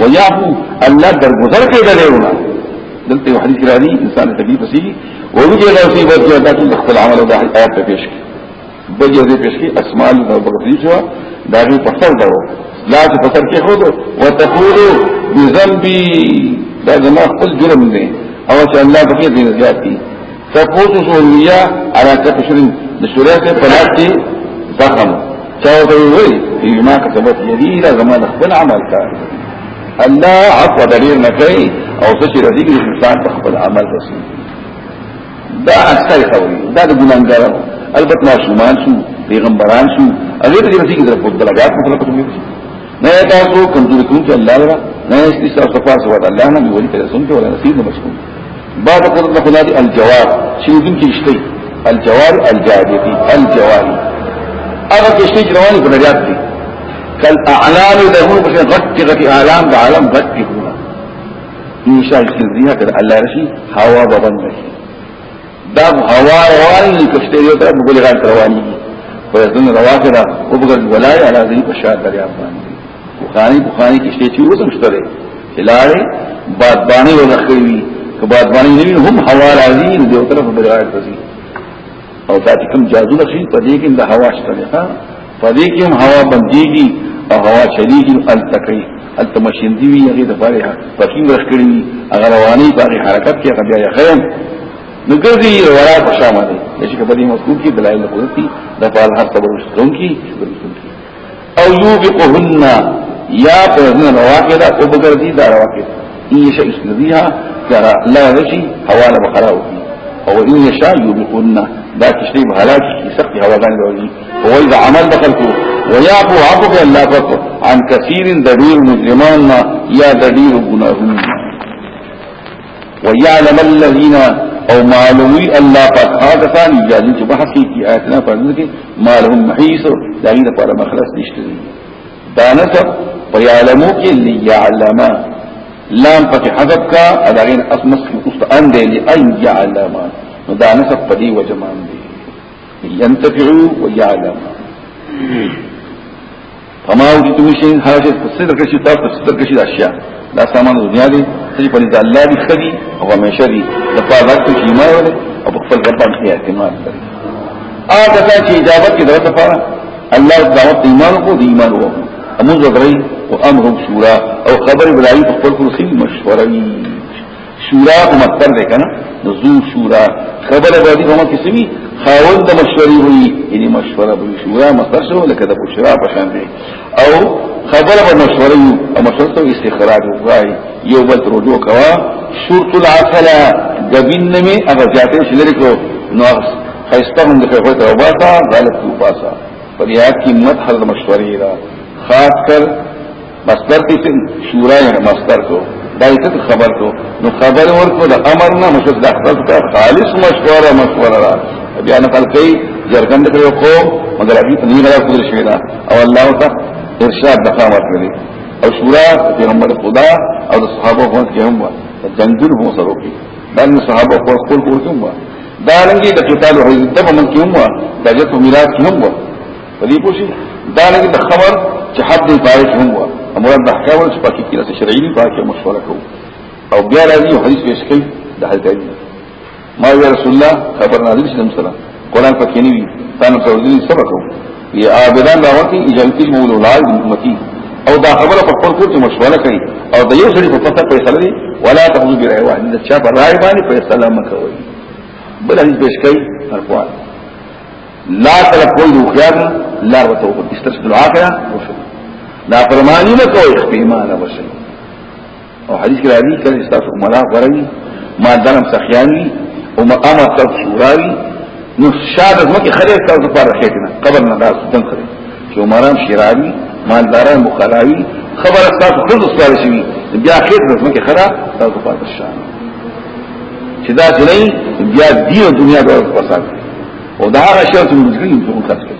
وياهو یا در الله درگذر کې دلیونه دلته یو حدیث راځي انسان تکلیف وسیږي ووجه له سی وجه د خپل عمل او د آیات په پیش کې وجه دې پیش کې اسماء او بغدی جو دا به په سر درو لا چې په سر کې خو او تقول بذنبي دا زما خپل جرم دی او چې الله پکې دې زیات دي تقول سوریا على كتشرين دشوریا په لاس زخم چاو دوی وی ما کتبت یدی لازمان عمل کار الله عفو دلیل دلیر نکئی او سشی رضی کی انسان تخفل عمل رسی دا اکثر خوری دا دا گنانگارا البته معصومان شو پیغمبران شو اگر دی رضی کی پود دلگات مطلب کتو میرسی نه تاسو کمزوري کوم چې اللہ را نه استي تاسو صفار سوا الله نه ویل کړه سنت ولا ولی نسیر نمسکون بعد قدرت خدای الجواب چې دین کې شته الجوار الجادي الجواري هغه کې شته رواني بنیاد دي کل اعلام دهون پس غٹی غٹی اعلام دا عالم غٹی ہونا انشاء الخنزیہ کل اللہ رشی ہوا ببند رشی دا ہوا روانی کشتے دیو طرف بگل غان روانی کی ویزن رواقرہ وبگل ولائی علا ذی بشار دریاب باندی بخانی بخانی کشتے چیو رسم شترے چلارے بادبانی ورخیوی که بادبانی نوین هم ہوا رازی دیو طرف بگل غان رسی او تا چې کوم جادو نشي په دې کې د هوا شته نه پدې کې هم هوا بنديږي او هوا چلیږي التقي التمشین دی وی هغه د فارحه پکې مرخړي هغه رواني په حرکت کې هغه بیا خیم نګرځي ورا په شامه دي چې په دې مذکور کې دلایل قدرتي د فعال هر صبر وشتون کې او یوبقهن یا پرزن رواقه دا او بگردی دا رواقه ایشا اسندیها جارا لا رشی حوالا بخراو او ایشا یوبقهن دا تشريب هلاك هوا هوازان لولي هو اذا عمل دخل كله ويعفو عفوك الا فقط عن كثير دليل مجرمان يا دليل جناهم ويعلم الذين او معلومي الله قد حادثان يجازين چه بحث کی کی آیتنا فرمزن کے مالهم محیص داغین پارا مخلص نشترین دانسر ویعلمو کی لیعلما لام پتی حذب کا اداغین اسمس کی افتان دے دا نسب پدی وجمان دی ینتفعو و یعلم فما اوریتو شین حاجت صدر کشی تاو تا صدر کشی دا اشیاء دا سامان دنیا دی سجی پنیز اللہ دی خدی او همیشه دی دفاع رکتو شیمائی ولی او بخفل ربان خی اعتماد کری آگا تا چی اجابت کی درست پارا اللہ دعوت ایمان کو دی ایمان ہو امون زدرئی و امرم شورا او خبر بلائی بخفل کرسی مشوروی شورا کو مطلب دے کنا نزو شورا خبر آبادی کو مکی سوی خاون دا مشوری ہوئی یعنی مشورہ بوی شورا مصدر شو لکه دا بشرا پشان دے او خبر آباد مشوری او مشورہ سو استخراج اقرائی یو بلت رجوع کوا شورت العقل گبین نمی اگر جاتے شلرکو نواغس خیستاهم دخل خویت او باسا غالب تو باسا پر یا قیمت حضر مشوری را خاص کر مصدر کسی شورا یا مصدر کو دای څه خبر کو نو خبر ورکو د امر نه مشد دخل کا خالص مشوره مشوره را بیا نه خلقي جرګند کوي کو مگر ابي نه غلا کول شي نه او الله تعالی ارشاد دفاع ورکړي او شورا پیغمبر خدا او صحابه هون کې هم جنگل هو سره کې دا صحابه خپل خپل کوم دا لنګي د قتال او د دمن کې هم دا جته میراث هم و دې پوښي دا لنګي د خبر چې حد نه پاره هم و امران د احکام له پاکي کې شرعي نه مشوره او بیا راځي وحديث پیش دا د حضرت ما يا رسول الله خبر نازل شي مثلا قران فاكيني بي وي تاسو سبا كو سبق وو یا عابدان راوتی اجازه من امتي او دا خبره په خپل کوټه مشوره او دا يو سړي په پته دي ولا تخذ برای واحد د چا په رائے باندې فیصله مکوي بل حدیث پیش لا تلقوا الخيار لا وتوقف استشهد العاقله لا فرمانی نه کوي پیمانه وشي او حدیث کې راځي کله تاسو ملا غوړی ما درم سخیانی او ما اما تر شوراوی نو شاد از مکه خلیل تاسو پر رخیتنا قبر نه تاسو دم کړی چې عمران شیراوی مالداران مخلاوی خبر تاسو خود سوال شي بیا خیر از مکه خرا تاسو پر شان چې دا دلی بیا دین دنیا د پسند او دا هغه شرط مزګین چې موږ تاسو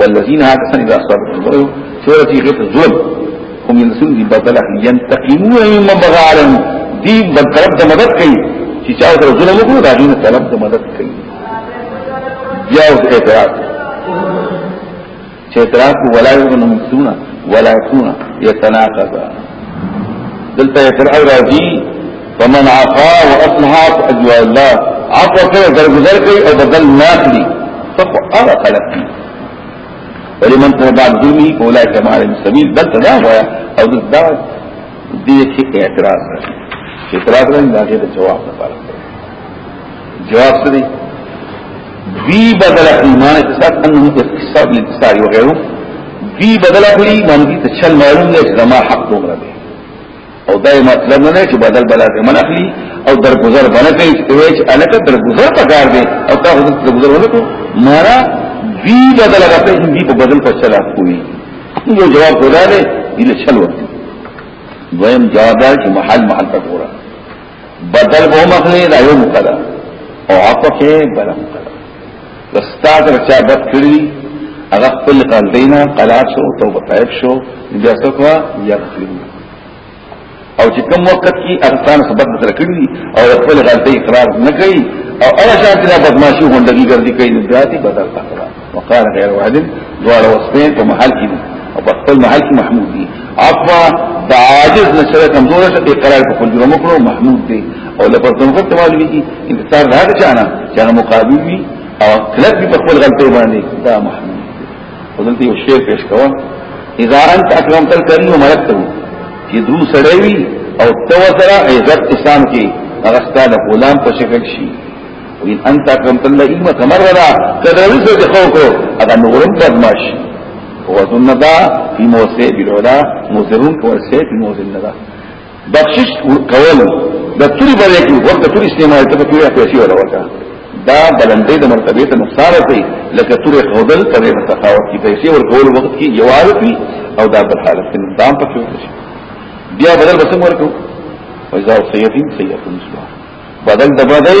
ولذین هاکسن اذا صبروا سورة غيث الظلم هم ينسون دي بطلح ينتقمون من بغى عليهم دي بطلب دا مدد كي چی چاو سر ظلم دا غين طلب دا مدد كي جاوز اعتراض إيه چه اعتراض کو ولا يغن مکسونا ولا یکونا یتناقضا دلتا اعتراض راضی فمن عقا و اصلحا فأجوال الله عقا کرے درگزر کئی او بدل ناخلی فقو ارا خلقی ولمن قربا دوني اولئك ما عليهم سبيل بل تدا وایا او دا دې کې اعتراض راځي اعتراض راځي دا کې جواب نه پاره جواب څه دی بی بدل ایمان اتصاد انه اتصاد لانتصار وغيره بی بدل کلی من دې تشل معلوم نه زما حق دومره دی او دا مطلب نه چې بدل بلاتې من اخلي او درگذر بنه کوي چې الکه درگذر پکار دی او تا درگذر ونه کو مارا وی بدل راته هندي په بدل په چلا کوي یو جواب خدا دې دې چلو دویم جواب دا چې محل محل تک ورا بدل به مخلي دا یو مقدر او عطفه بل مقدر استاد رچا بد کړی هغه خپل قلبینا قلات شو توبه طيب شو بیا سکوا یا خلینو او چې کوم وخت کې انسان سبب سره کړی او خپل غلطي اقرار نه کوي او هغه شاته بدمعشي غونډګي ګرځي کوي ذاتي بدل تکرار وقال غير واحد دوار وصفين په محل کې او په خپل محل کې محمود دي عفوا د عاجز نشره کمزور شه اقرار په خپل جرم کړو محمود دي او لپاره څنګه ته معلومي دي انتصار راځي چې انا چې انا مقابل وي او کلک په خپل غلطي باندې دا محمود دي ودلته یو شعر پیش کوم اذا انت اكرمت الكريم مرتبه چې دو سړی وي او تو سره عزت اسلام کې هغه ستاله غلام په شکل شي وین انتا کنتل لئیمة مرورا تدرسو دی خوکو اگا نورم بدماش وزن ندا فی موسیع بالعلا موزرون کورسیع فی موزن ندا بخشش کولو دا توری بریکی وقت توری استعمال تبا توری احتیاشی ولا وکا دا بلندی دا مرتبه تا نقصار تی لکه توری خودل تبی متخاوت کی پیسی ورکول وقت کی یوارت وی او دا بالحالت کن دام پکی ورکش بیا بدل بسم ورکو ویزاو سیفین سیفون سبا بدل دا بدل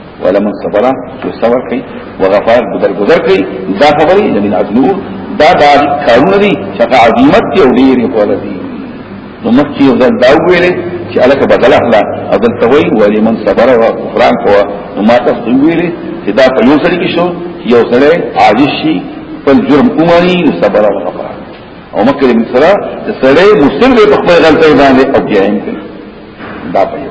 ولا من صبر چې صبر کوي وغفار بدر بدر کوي دا خبرې د بن عزلو دا دا کارونه دي چې عظمت یو ډیر په لدی نو مکه یو ځل دا ویلې چې الک بدل احلا او دلته وی ولی من صبر او غفران کوه نو ما تاسو ویلې چې دا په یو سره کې شو یو سره عاجز په جرم عمري صبر او غفران او مکه د مصر سره مسلم په خپل غلطي باندې او جاهل دا په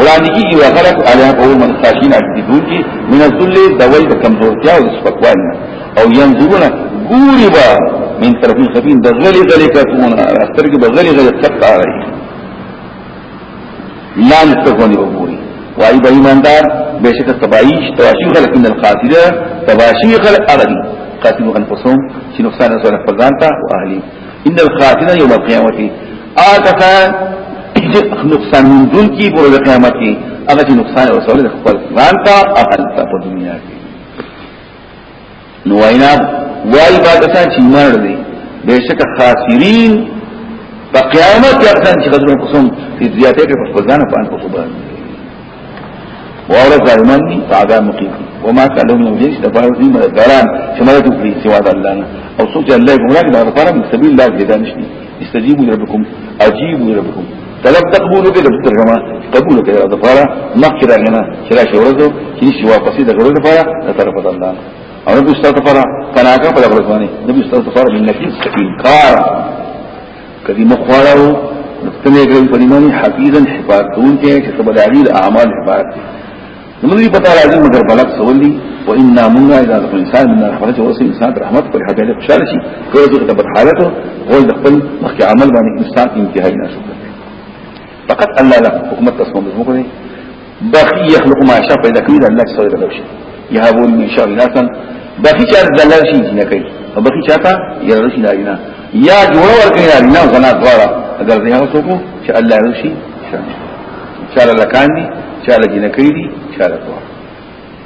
ورانګي یو خلق علی قوم من خاشین اجدون کی من ذل دوی د کمزورتیا او سپکوان او ينظرون ګوري با من طرف خبین د غلی غلی کتون سترګې د غلی غلی څخه راځي لا نستغنی وګوري وای به ایماندار بهشکه تبایش تواشی خلق من القاتله تباشی خلق اغدی قاتلو انفسهم چې نقصان رسول فزانتا او اهلی ان القاتله یوم القیامه آتکان چې نقصان مندون کی په ورځ قیامت کې هغه چې نقصان ورسول د خپل ځان ته عقل ته په دنیا کې نو وینا وای با کسان چې ایمان لري بهشکه خاسرین په قیامت کې ځان چې غزر قسم په زیاتې کې په ځان په ان په صبح واور ظالمان دي فعذاب مقیم وما كانوا من جيش دبارو دي مدران شمالة في سواد الله او سوچ الله بمراك دار فرم سبيل الله جدا نشني استجيبوا لربكم اجيبوا لربكم طلب تقبول دې د ترجمه قبول کړه د فارا مخکې راغنه چې راشي ورته چې شي واپسې د غرو لپاره د طرف دندان او د استاد فارا کناګه په لغړ باندې د استاد فارا من نفس سکین کار کدي مخواړو مستمع ګرین په ایمانی حفیظا حفاظون کې چې سبب علی اعمال حفاظ نمری پتا راځي مگر بلک سولی و انا منا اذا ذو انسان من رحمت او سي انسان رحمت پر حاجه خوشاله شي کله چې په حالت او د خپل مخکې عمل باندې انسان انتهایی نه شوی فقط الله لا حکومت تسمو مزمو کوي باقي يخلق ما شاء فإذا كمل الله سوى له شيء يهابون من شاء ناسا باقي شاء الله دلال شي نه کوي او باقي چاته يرشي داينا يا جوړ ور کوي نه زنا دواړه اگر زه هغه څوک شاء الله يرشي الله لکان دي الله جنا کوي دي چار دوا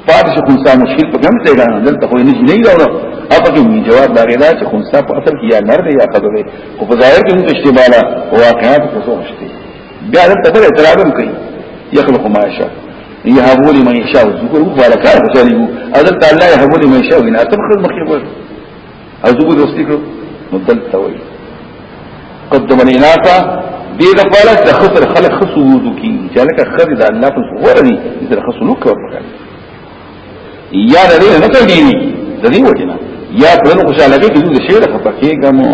پاتې خونسا مشکل په کوم ځای نه دلته خو نه نه یوړو او په کوم جواب دا غلا چې خونسا په اصل کې یا نر دی یا قدر دی او په ظاهر کې موږ اشتباله واقعات کو څه بیا دلته بل اعتراض کوي يخلق ما يشاء يهب لمن يشاء الذكور ولا كان فسالي اذن الله يهب لمن يشاء ان تبخل مخيبه الذكور يستكروا مدل توي قدم الاناقة دي دفاله تخسر خلق خسودك جالك خرد الله في الصور دي مثل خسلوك وبخل یا د دې نه کوي دي وجنا يا یا پرنو خوشاله کې د دې شی د فقې ګمو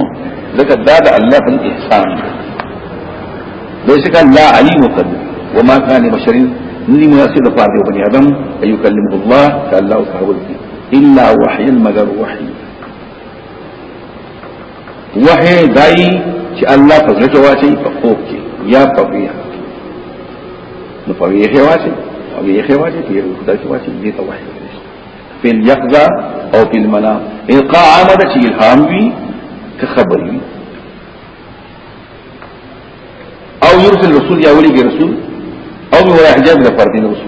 الله په احسان دی بشك لا علي مقدر وما كان بشرين ندي مناسب فارد بني آدم أن يكلمه الله كالله تعالى إلا وحي مگر وحي وحي دای چې الله په ځکه واچي په خوب کې یا په بیا نو په یې واچي او یې واچي په یو خدای کې واچي دې ته وحي په او په المنام القاء عمد چې الهام وي که خبر ارسل رسول یا ولی رسول او به ولا حجاب نه پر دین رسول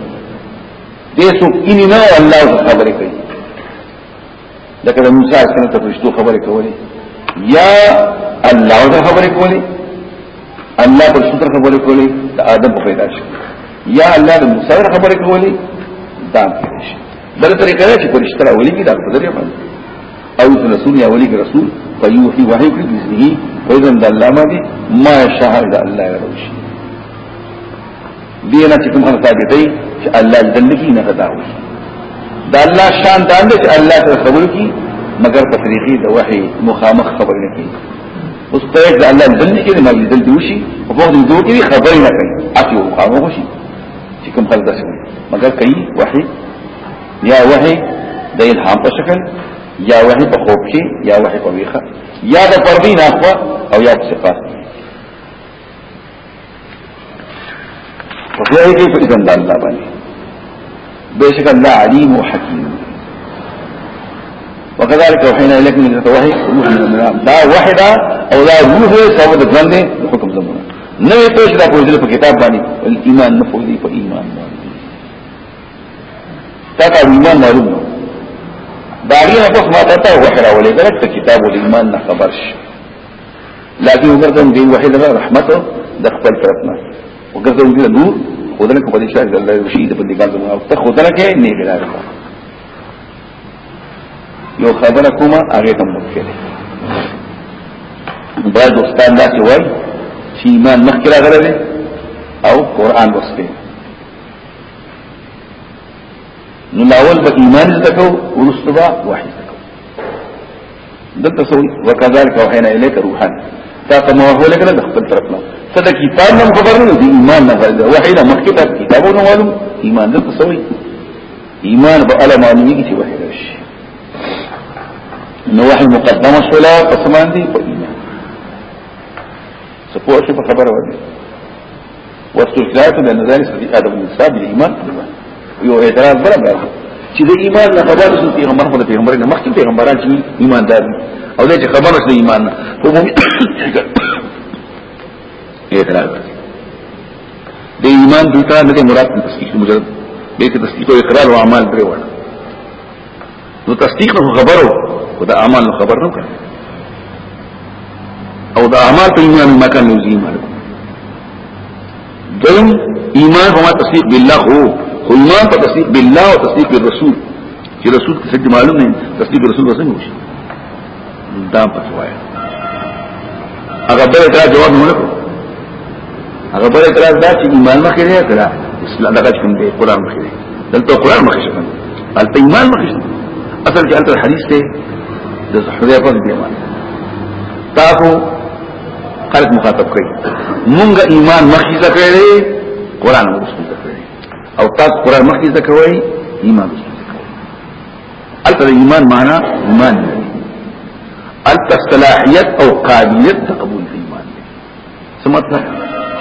دې سو کینی نه الله خبرې کوي لکه موسی علیه السلام ته پښتو خبرې کولې یا الله دا خبرې کولې الله پر ستر خبرې کولې د ادم په پیدا شي یا الله د موسی خبرې کولې دا پیدا شي بل طریقه چې پرشتره ولي کې دا په دې باندې او رسول یا ولي رسول فیوحي وحی کی باذنه اذن د الله باندې ما شاء اذا الله يروشي دینا چې کوم هغه ثابتې چې الله دندګي نه غداوي دا الله شان داند چې الله سره خبر کی مگر تفریقی د وحي مخامخ خبر نه کی اوس ته د الله دندګي نه مې دل دوشي او په دې دوه کې خبر نه کوي اته مخامخ شي چې کوم خلک داسې مگر کوي وحي یا وحي د الهام په شکل یا وحی په خوب کې یا وحی په ویخه یا د پردین اخوا او یا صفات په دې کې په اذن الله باندې بشک الله علیم او حکیم وكذلك وحينا اليك من التوحي روح من الامام دا وحدا او دا روح سبب ځان دي حکم زمونه نه پوښ دا پوښل په کتاب باندې ایمان نه پوښي په ایمان باندې تا کا ایمان معلوم داغي نه پخ ماته ته وحی راولې درته کتاب الایمان نه خبر شي لکه وګرځم دین وحی د رحمت د خپل طرف نه وګرځم دین نور خدای کو پدې شاهد الله رشید په دې کار زموږ ته خدای کې نه بلاره یو خبره کومه هغه ته مخکې باید استاد دا چې وای چې ایمان مخکې راغلی او قران وسته من لاول با ایمان زکو ورسته با وحی زکو دلته سو وکذالک وحینا الیک روحان تا ته موحول کړه د خپل طرف نه صدا کتاب نه خبر نه دی ایمان نه غل وحی نه مخکې ته کتابونه معلوم ایمان دلته سو ایمان به الا معنی کی وحی راشي نو وحی مقدمه شولا قسمان دی با ایمان سپوږی په خبره ورته واستثلاث لأن ذلك في آدم الإنسان بالإيمان بالوحي یو اعتراض برابر چې د ایمان نه خبر اوسو پیغمبر خو د پیغمبر نه مخکې پیغمبران چې ایماندار او دې چې خبر اوسو د ایمان نه خو موږ اعتراض د ایمان دلته نه مراد تصدیق مجرد به کې تصدیق او اقرار او اعمال پرې وړه نو تصدیق نو خبرو خو د اعمال نو خبر نه کړ او د اعمال په ایمان مکه نو ایمان دیم ایمان هو تصدیق بالله هو خو ایمان په تصدیق بالله او تصدیق بالرسول چې رسول څه دې معلوم نه تصدیق رسول څنګه وشي دا پټوای هغه بل اعتراض جواب نه ورکړو هغه بل اعتراض دا چې ایمان مخې نه کړه اسلام دغه کوم دی قران مخې دی دلته قران مخې شته دلته ایمان مخې شته اصل کې انت حدیث ته د حذیفه رضی الله عنه تاسو خلق مخاطب کړي مونږ ایمان مخې ذکر کړي قران مخې ذکر او تاسو قران مخکې زکوي ایمان زکوي البته ایمان معنا ایمان البته صلاحيت او قابلیت د قبول ایمان سمته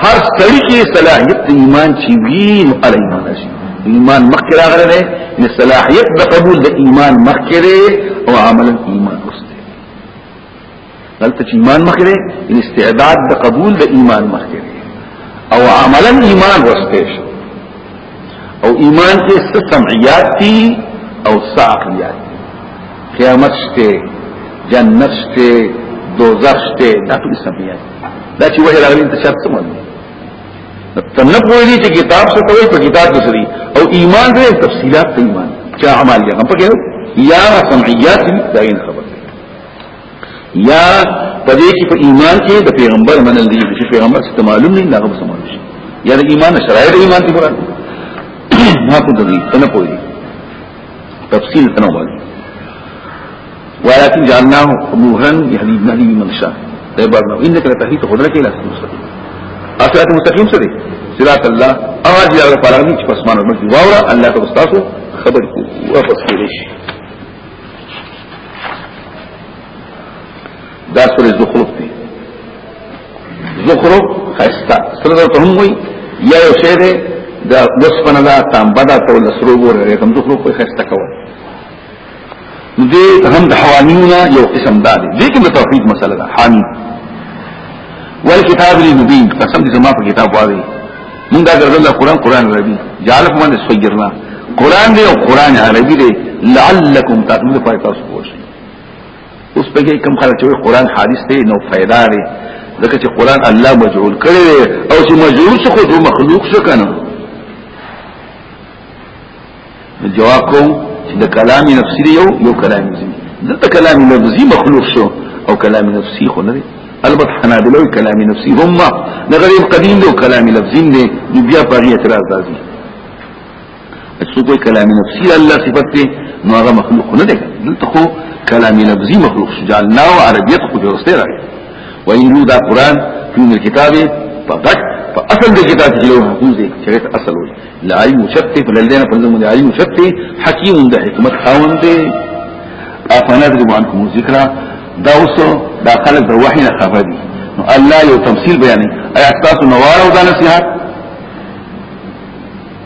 هر سړي کې صلاحيت ایمان چې وی نو ال ایمان شي ایمان مخکې راغره نه ان صلاحيت د قبول د ایمان مخکې او عمل ایمان اوسته دلته چې ایمان مخکې ان استعداد د قبول د ایمان مخکې او عملا ایمان ورسته شي او ایمان کې څه سمعيات دي او ساقيات دي قیامت شته جنت شته دوزخ شته دا ټول سمعيات دا چې وایي راغلي ته شرط مونږ تنبو دي چې کتاب څه کوي په کتاب کې سري او ایمان دې تفصيلات ته ایمان چا اعمال یې هم پکې یا سمعيات دي دا خبر یا پدې کې په ایمان کې د پیغمبر منل دي چې پیغمبر ستاسو معلوم نه نه معلوم شي یا د ایمان شرایط ایمان ته مراد نه په دغې څنګه پوي تفصیل څنګه وایي ولكن جعلناه مهرا يهدي به من شاء ده بارنا انك لتهدي قدره الى المستقيم اصلات المستقيم سره صراط الله اواز یا پرانی چې پسمان ورمږي واورا الله تبارک خبر کو واپس کړي شي دا سور زخرف دی زخرف خیستا سرزر تهم وی یا یو شیر دا وسپنه دا تانبه دا تول سرو ګور رقم ذخرو په خسته کول دې هم د حوامیونا یو قسم دا دي دې کې توحید مسله ده حامی والکتاب المبین قسم دې زما په کتاب وایي موږ دا ګرځل قرآن قرآن عربي جعل من سجرنا قرآن دې او قرآن عربي دې لعلکم تاسو په تاسو پوښی اوس په کې کم خلک چې قرآن حدیث دی نو فائدہ لري ځکه چې قرآن الله مجعول کړی او چې مجعول څه خو مخلوق څه کنه جواب کوم چې د کلام نفسي دی یو یو کلام نفسي دلته کلام لفظي مخلوق شو او کلام نفسي خو نه دی البته حنابلوی کلام نفسي هم نه غریب قدیم دی او کلام لفظي دی بیا په اعتراض راځي څو کوئی کلام نفسي الله صفت دی نو هغه مخلوق نه دی دلته خو کلام لفظي مخلوق شو جعلناه عربیت خو درسته راغی وإن دا قرآن فيون الكتاب فقط فاصل دې کې تاسو له حکم دې چې اصل وي لعلم مشتت فلذين فلذين علم مشتت حکیم د حکمت خاوند دې افنات عنكم ذکر دا اوس دا خلق د وحی نه خبر دي نو الله یو تمثيل بیان اي تاسو نوار او دا نصيحت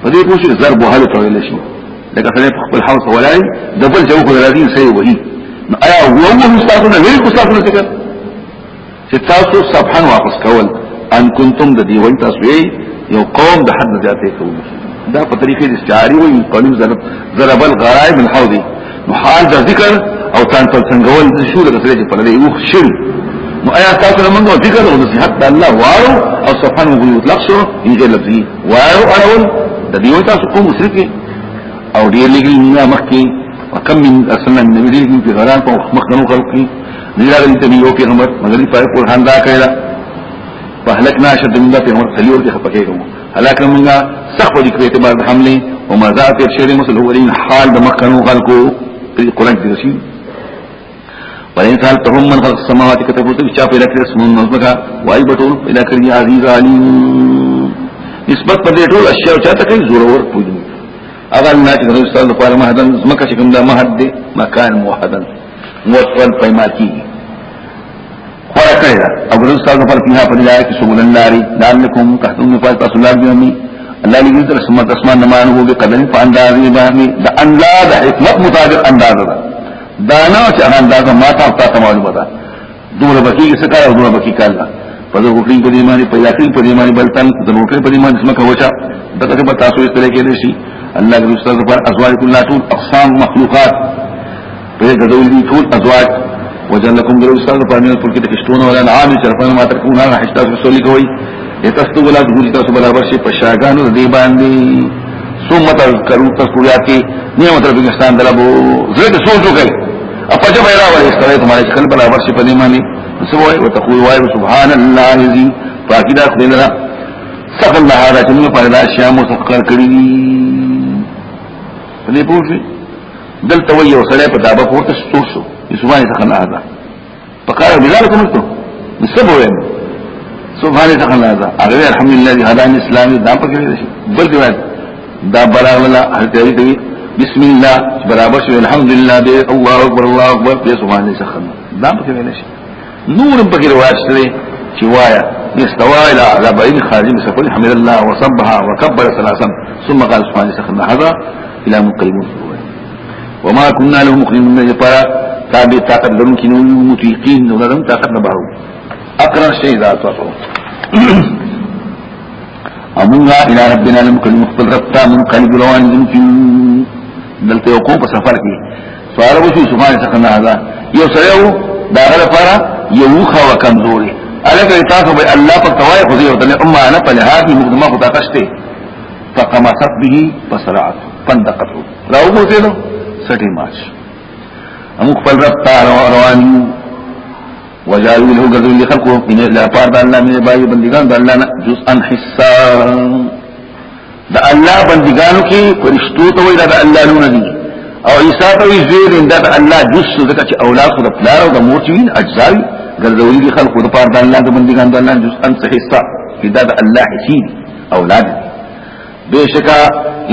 په دې پوښتنه ضرب هل تړل شي لکه څنګه خپل حوص ولای د بل جو خو درادین سي وهي نو ایا هو هو تاسو نه ویل کو تاسو نه څه چې تاسو سبحان واپس کول ان کنتم د دې وای تاسو یو قوم د حد زیاتې کوو دا په طریقې د استعاری وي قلم ضرب الغرائب من حوضي محال دا ذکر او تان پر څنګهول د شو د سره په لړې یو شر نو آیا تاسو موږ ذکر او نصيحت د الله وارو او صفان وګړو مطلق شو انجیل لفظي وارو اول د دې وای تاسو کوم مشرکین او ډیر لګي نه مخکي وکم من اسنا من نبی دې په غران په مخکنو خلقي دې راغلي ته یو پیغمبر مگر په قرآن دا کړه فهلكنا اشد من ذات عمر سلیور دي خپکه کوم هلاک موږ سخت ذکر اعتبار د حمله او ما ذات شری مسل اولین حال د مکنو خلقو قران کې رسید والانسان تهم من خلق السماوات كتبوت چا پیدا کړ اسمون مزمکا وای بتول پیدا کړی عزیز علیم نسبت پر دې ټول اشیاء چا ته کوي زور ور پوجو اول نه چې رسول الله صلی الله علیه وسلم مهدن مکه چې کوم دا مهد دی مکان موحدن موطن پیما کی خورا کړی دا او ګرځ تاسو پر پیها پر ځای کې سبول الناری دانکم تحتم نفاس تاسو لار دی الله لګي تر سمات اسمان نمان هو به قدم په انداز باندې دا انداز حکمت مطابق انداز دا دانا چې انداز ما تا تاسو معلومه ده دوره بکی څه کار او دوره بکی کار په دغه کوټی په دې باندې پیدا کړی په دې باندې بلتن د نوټې په دې باندې سمکه وچا دغه په تاسو یې ترې کېدې شي الله دې استاد پر ازواج کل ټول اقسام مخلوقات په دې ډول دي ټول ازواج وجعل لكم جلو استاذ فرمین پر کې تکشتون ولا انعام چرپان ما ترکون هغه حشتا رسول کوي یتستو ولا ګوري تاسو برابر شي په شاګانو دې باندې ثم تذكروا تذكرياتي نعمت رب الاسلام دلبو زړه سوچو کوي اپا جب ایرا والی استرائی تمہارے شکل برابر شي پنیمانی سوائی و تقوی وائی سبحان اللہ زی پاکی دا خدین را سفل لہارا چنو پایدا شیام و سفقار کری پنی پوشوی دلتا وی و سرائی پا دابا پورتا ستور شو سبحان يتخلى هذا فقال بذلك أمرته بالسبب سبحان يتخلى هذا أغير الحمد لله هذا الإسلامي دام فكرة بل رواية دا بلاغ لله حضرت أبي تبي بسم الله برابر شو الحمد لله بي الله أكبر الله أكبر بي سبحان يتخلى دام فكرة لشي نور بكرة واشتري شواية استوى الى على بعيد خارج مسافر حمد الله وصبها وكبر ثلاثا ثم قال سبحانه سخنا هذا الى منقلبون وما كنا له مخرجين من جبارا تابع طاقت لرون کی نوی متویقین نو لرون طاقت نبارو اقرر شئی ذات وطرو امونگا الى ربنا لمکل مقبل ربتا من قلب روان زمکن دلتا یوقو پا سفر کی سوال وشو سبحان سخنا هذا یو سریو داغل پارا یوخا و کمزوری الکه تاسو به الله په توای خو دې ورته امه انا په لهادي مقدمه خدا کشته فقمصت به بسرعه فندقته راو مو دې نو سټي ماش موږ خپل رب ته روان یو وجعلوا له قدر لخلقهم من لا طار الله من باي بندگان د الله نه جزءا حصا د الله بندگانو کې فرشتو ته وي د الله لونه دي او عيسى ته وي زیر دا الله جزء ځکه چې اولاد د پلار او د موتین اجزا ګرځولي دي خلقو د پاره د الله د بندگان د الله جزءا حصا دا د الله حصي اولاد بشکا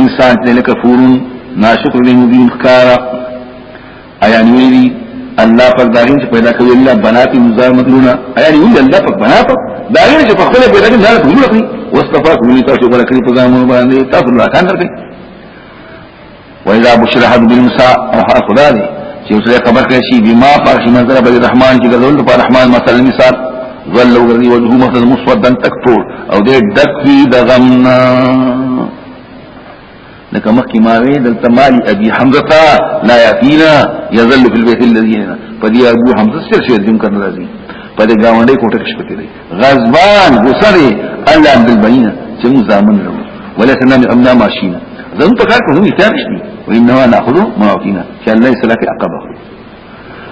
انسان ته لکفورن ناشکر لمبین خکارا آیا نیوی الله پاک داغین چې پیدا کوي الله بنات مزار مدلونه آیا نیوی الله پاک بنات داغین چې په خپل پیدا کوي نه ته موږ کوي واستفاق من تاسو برکې په ځامو باندې تاسو لا کان درکې وإذا بشر أحد بالنساء أو حرف ذلك چې اوس یې خبر کړی شي بما فارش منظر بل رحمان چې ګرځول په رحمان مثلا مثال ظل وګرځي وجهه مثلا مسودا تکفور او دې دک وی د غمنا لکه مخکې ما وی دلته مالی ابي حمزه لا ياتينا يذل في البيت الذي هنا پدې ابو حمزه سره شي ذم کړل دي پدې گاونډي کوټه کې شپته دي غزبان غسره الله عند البينه چې موږ ځامن لرو ولا تنام امنا ماشينا زمو په کار کې موږ تیار شي وانما ناخذ مواقينا چې الله يسلك عقبه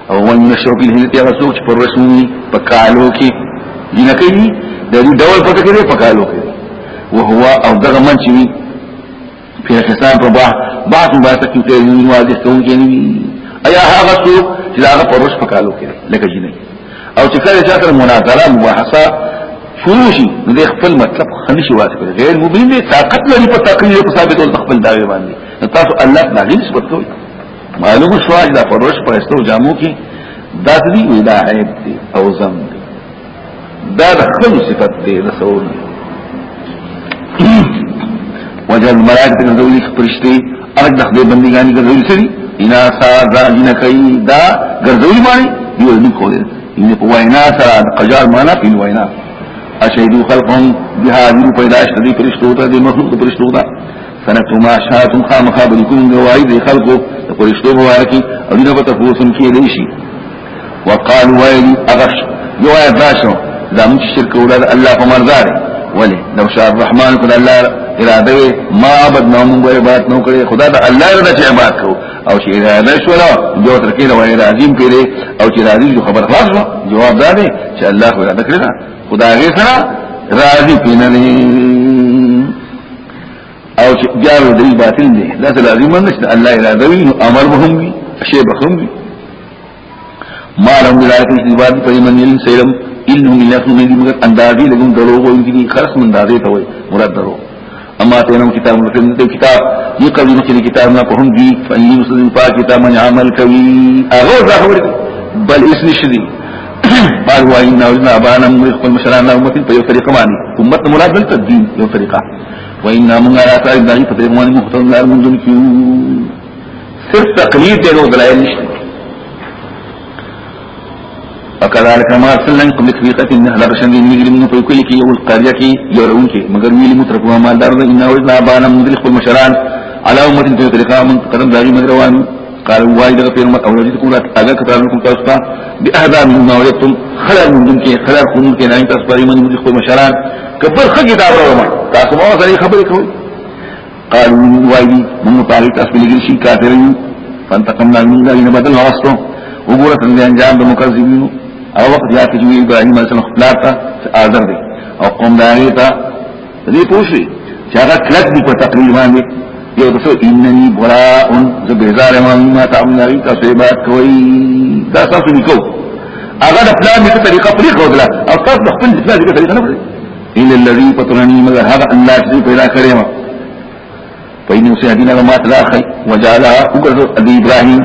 او ونشرب الهند يا رسول چې پر رسول په کالو کې دینه کوي د دې ډول پته کې په کالو کې وهو او دغه من چې في الحسان په باه بعض مبارک کې ته ویل واضح کوم کې نه ایا هغه څو چې هغه پرش پکالو کې لکه جنې او چې کله چې تر مناظره مباحثه شروع شي د خپل مطلب خنش واضح کړي غیر مبين دي طاقت لري په تقریر په ثابت او خپل داوی باندې تاسو الله تعالی نسبت کوي معلوم شو چې دا پرش پرستو جامو کې داتلی ویلا عیب دي او زم دي دا د خپل صفت دي رسول وجل ملائکه ګرځولي فرشتي ارګ د خدای بندګان ګرځولي سړي انا سا ځین کوي دا ګرځولي باندې یو دې کوله ان په وینا سره د قجار معنا په وینا اشهدو خلقهم بهاذو پیدائش د فرشتو ته د مخلوق فرشتو ته سنتو ما شاعتم خامخا بلکون گوائی دی خلقو دا پرشتو بوارکی او دینا بتا فوسم کی دیشی وقالو ویلی اغش یو آیت داشو زامن چی شرک اولاد اللہ پا مردار ولی لو شاء الرحمن کن الله اراده ما عبد نو موږ عبادت نو کړی خدا دا الله رضا چې عبادت کو او چې اراده شو نو جو تر کې نو عظیم کړي او چې راضي جو خبر خلاص شو جواب دا دی چې الله اراده کړی خدا غي سره راضي کیننی او چې جارو دې باطل دي دا لازم نشته الله اراده وی امر مهم وي شی بخوم وي ما لهم بلاد نشته باندې په ایمان علم سیرم انهم یاخذون من مگر اندازې لګون دروغ وي دي خرص من اندازې ته وي مراد دروغ اما ته نو کتاب نو ته کتاب یی قبل مخې کتاب نه په هم دي فني مسلم پاک کتاب من عمل کوي هغه ظاهر بل اسم شدي بار وای نه او نه باندې موږ خپل مشران نه امت په یو طریقه باندې امت مراد بل تدین یو طریقه وان موږ را تاریخ دغه په طریقه باندې مختلف لار مونږ کیو صرف تقلید دی نو دلایل نشته وكذلك ما ارسلنا من قبلك في قتل من اهل رشد من مجرمين في كل كي يقول قرية كي يرعون كي مگر ویلی مترک وما دارد انا وزنا ابانا مدلق والمشران على امة تو طريقا من قدم داغي مدروان قال واجد غفير امت او رجتكم لا اگا كتاب لكم تاسطا بأهدا مما وجدتم خلال من دم كي خلال خنون كي نعين تاسطا ريمان مدلق والمشران كبر خجي دابر وما تاسم الله صلي خبرك وي قالوا واجدي من مطالق تاسم لجلشي كافرين فانتقمنا من دارين بدل واسطو وګوره څنګه انجام د مکذبینو او وخت یا کې جوړ ابراهيم عليه السلام خپل تا آذر دي او قوم داري تا دې پوښي چې هغه کلک دي په تقریبا دې یو د څو انني براء زبيزار ما ما تعمل لي تصيبات کوي دا تاسو نکو هغه د پلان په طریقه طریقه وکړه او تاسو خپل د پلان په طریقه نه وکړي ان الذي فطرني مگر هغه الله چې پیدا کړی ما پاینو سي ادينا ما تلاخي وجعلها وقرر ابي ابراهيم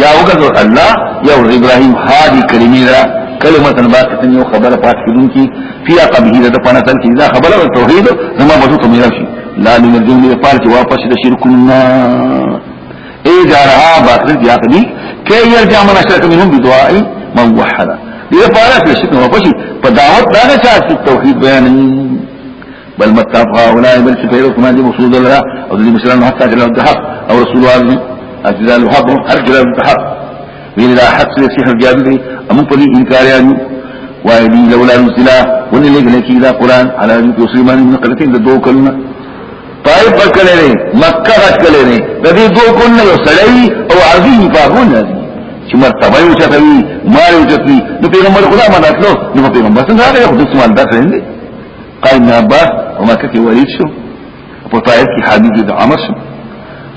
یا وګذور الله یا ابراهيم هادي کلمې را کلمه باقته یو خبره پات کیدون کی فیا قبیله د پنا تل کی دا خبره توحید زما بجو ته میرا شي لا نمرجو می پال کی واپس د شرکنا اے جارها باطل دی اخدی کی یرجع من إيه اشرک منهم بدعاء من وحد دې پاره کې شک نو پشي په دعوت دا نه چې توحید بیان بل متفقا هؤلاء بل چې پیرو کما دي مقصود الله او دې مشران حتی چې له او رسول الله اجلال حبر ارجل بحر وين يعني. لا حق سے سحر جابر ام پلی انکاریانی وایدی لولا نزلا ونی لګل کی دا قران على ان مسلمان من قلتين دو كلنا طائب کله مكة مکه غټ دو كلنا يصلي او عظیم فاهون چې شما تبايو چتوی مالو یو نو پیغمبر خدا ما راتلو نو پیغمبر څنګه هغه خو د سوال دا څنګه قائم نابا وما كتی وليد شو اپو طائب کی حادیث دعامر شو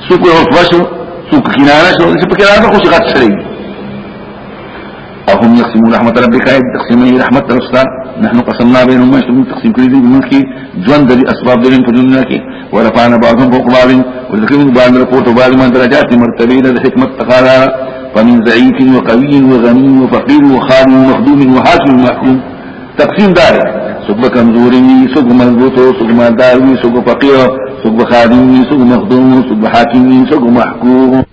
سوکو او شو يقسمون ربك نحن قسمنا بينهم تقسيم كل ذي جوان دلي أسباب کنارا سے کچھ رات چلے گی اور ہم نقسیم الرحمت رحمتہ مہنو پسندی اسباب درینیہ تقالها فمن ضعيف وقوي وغني وفقير وخال ومخدوم وحاكم ومحكوم تقسيم ہیں سوک با کمزوری وی سوک مضبوطو سوک مالدار وی سوک فقیر سوک بخادم وی سوک مخدوم سوک بحاکم وی سوک محکوم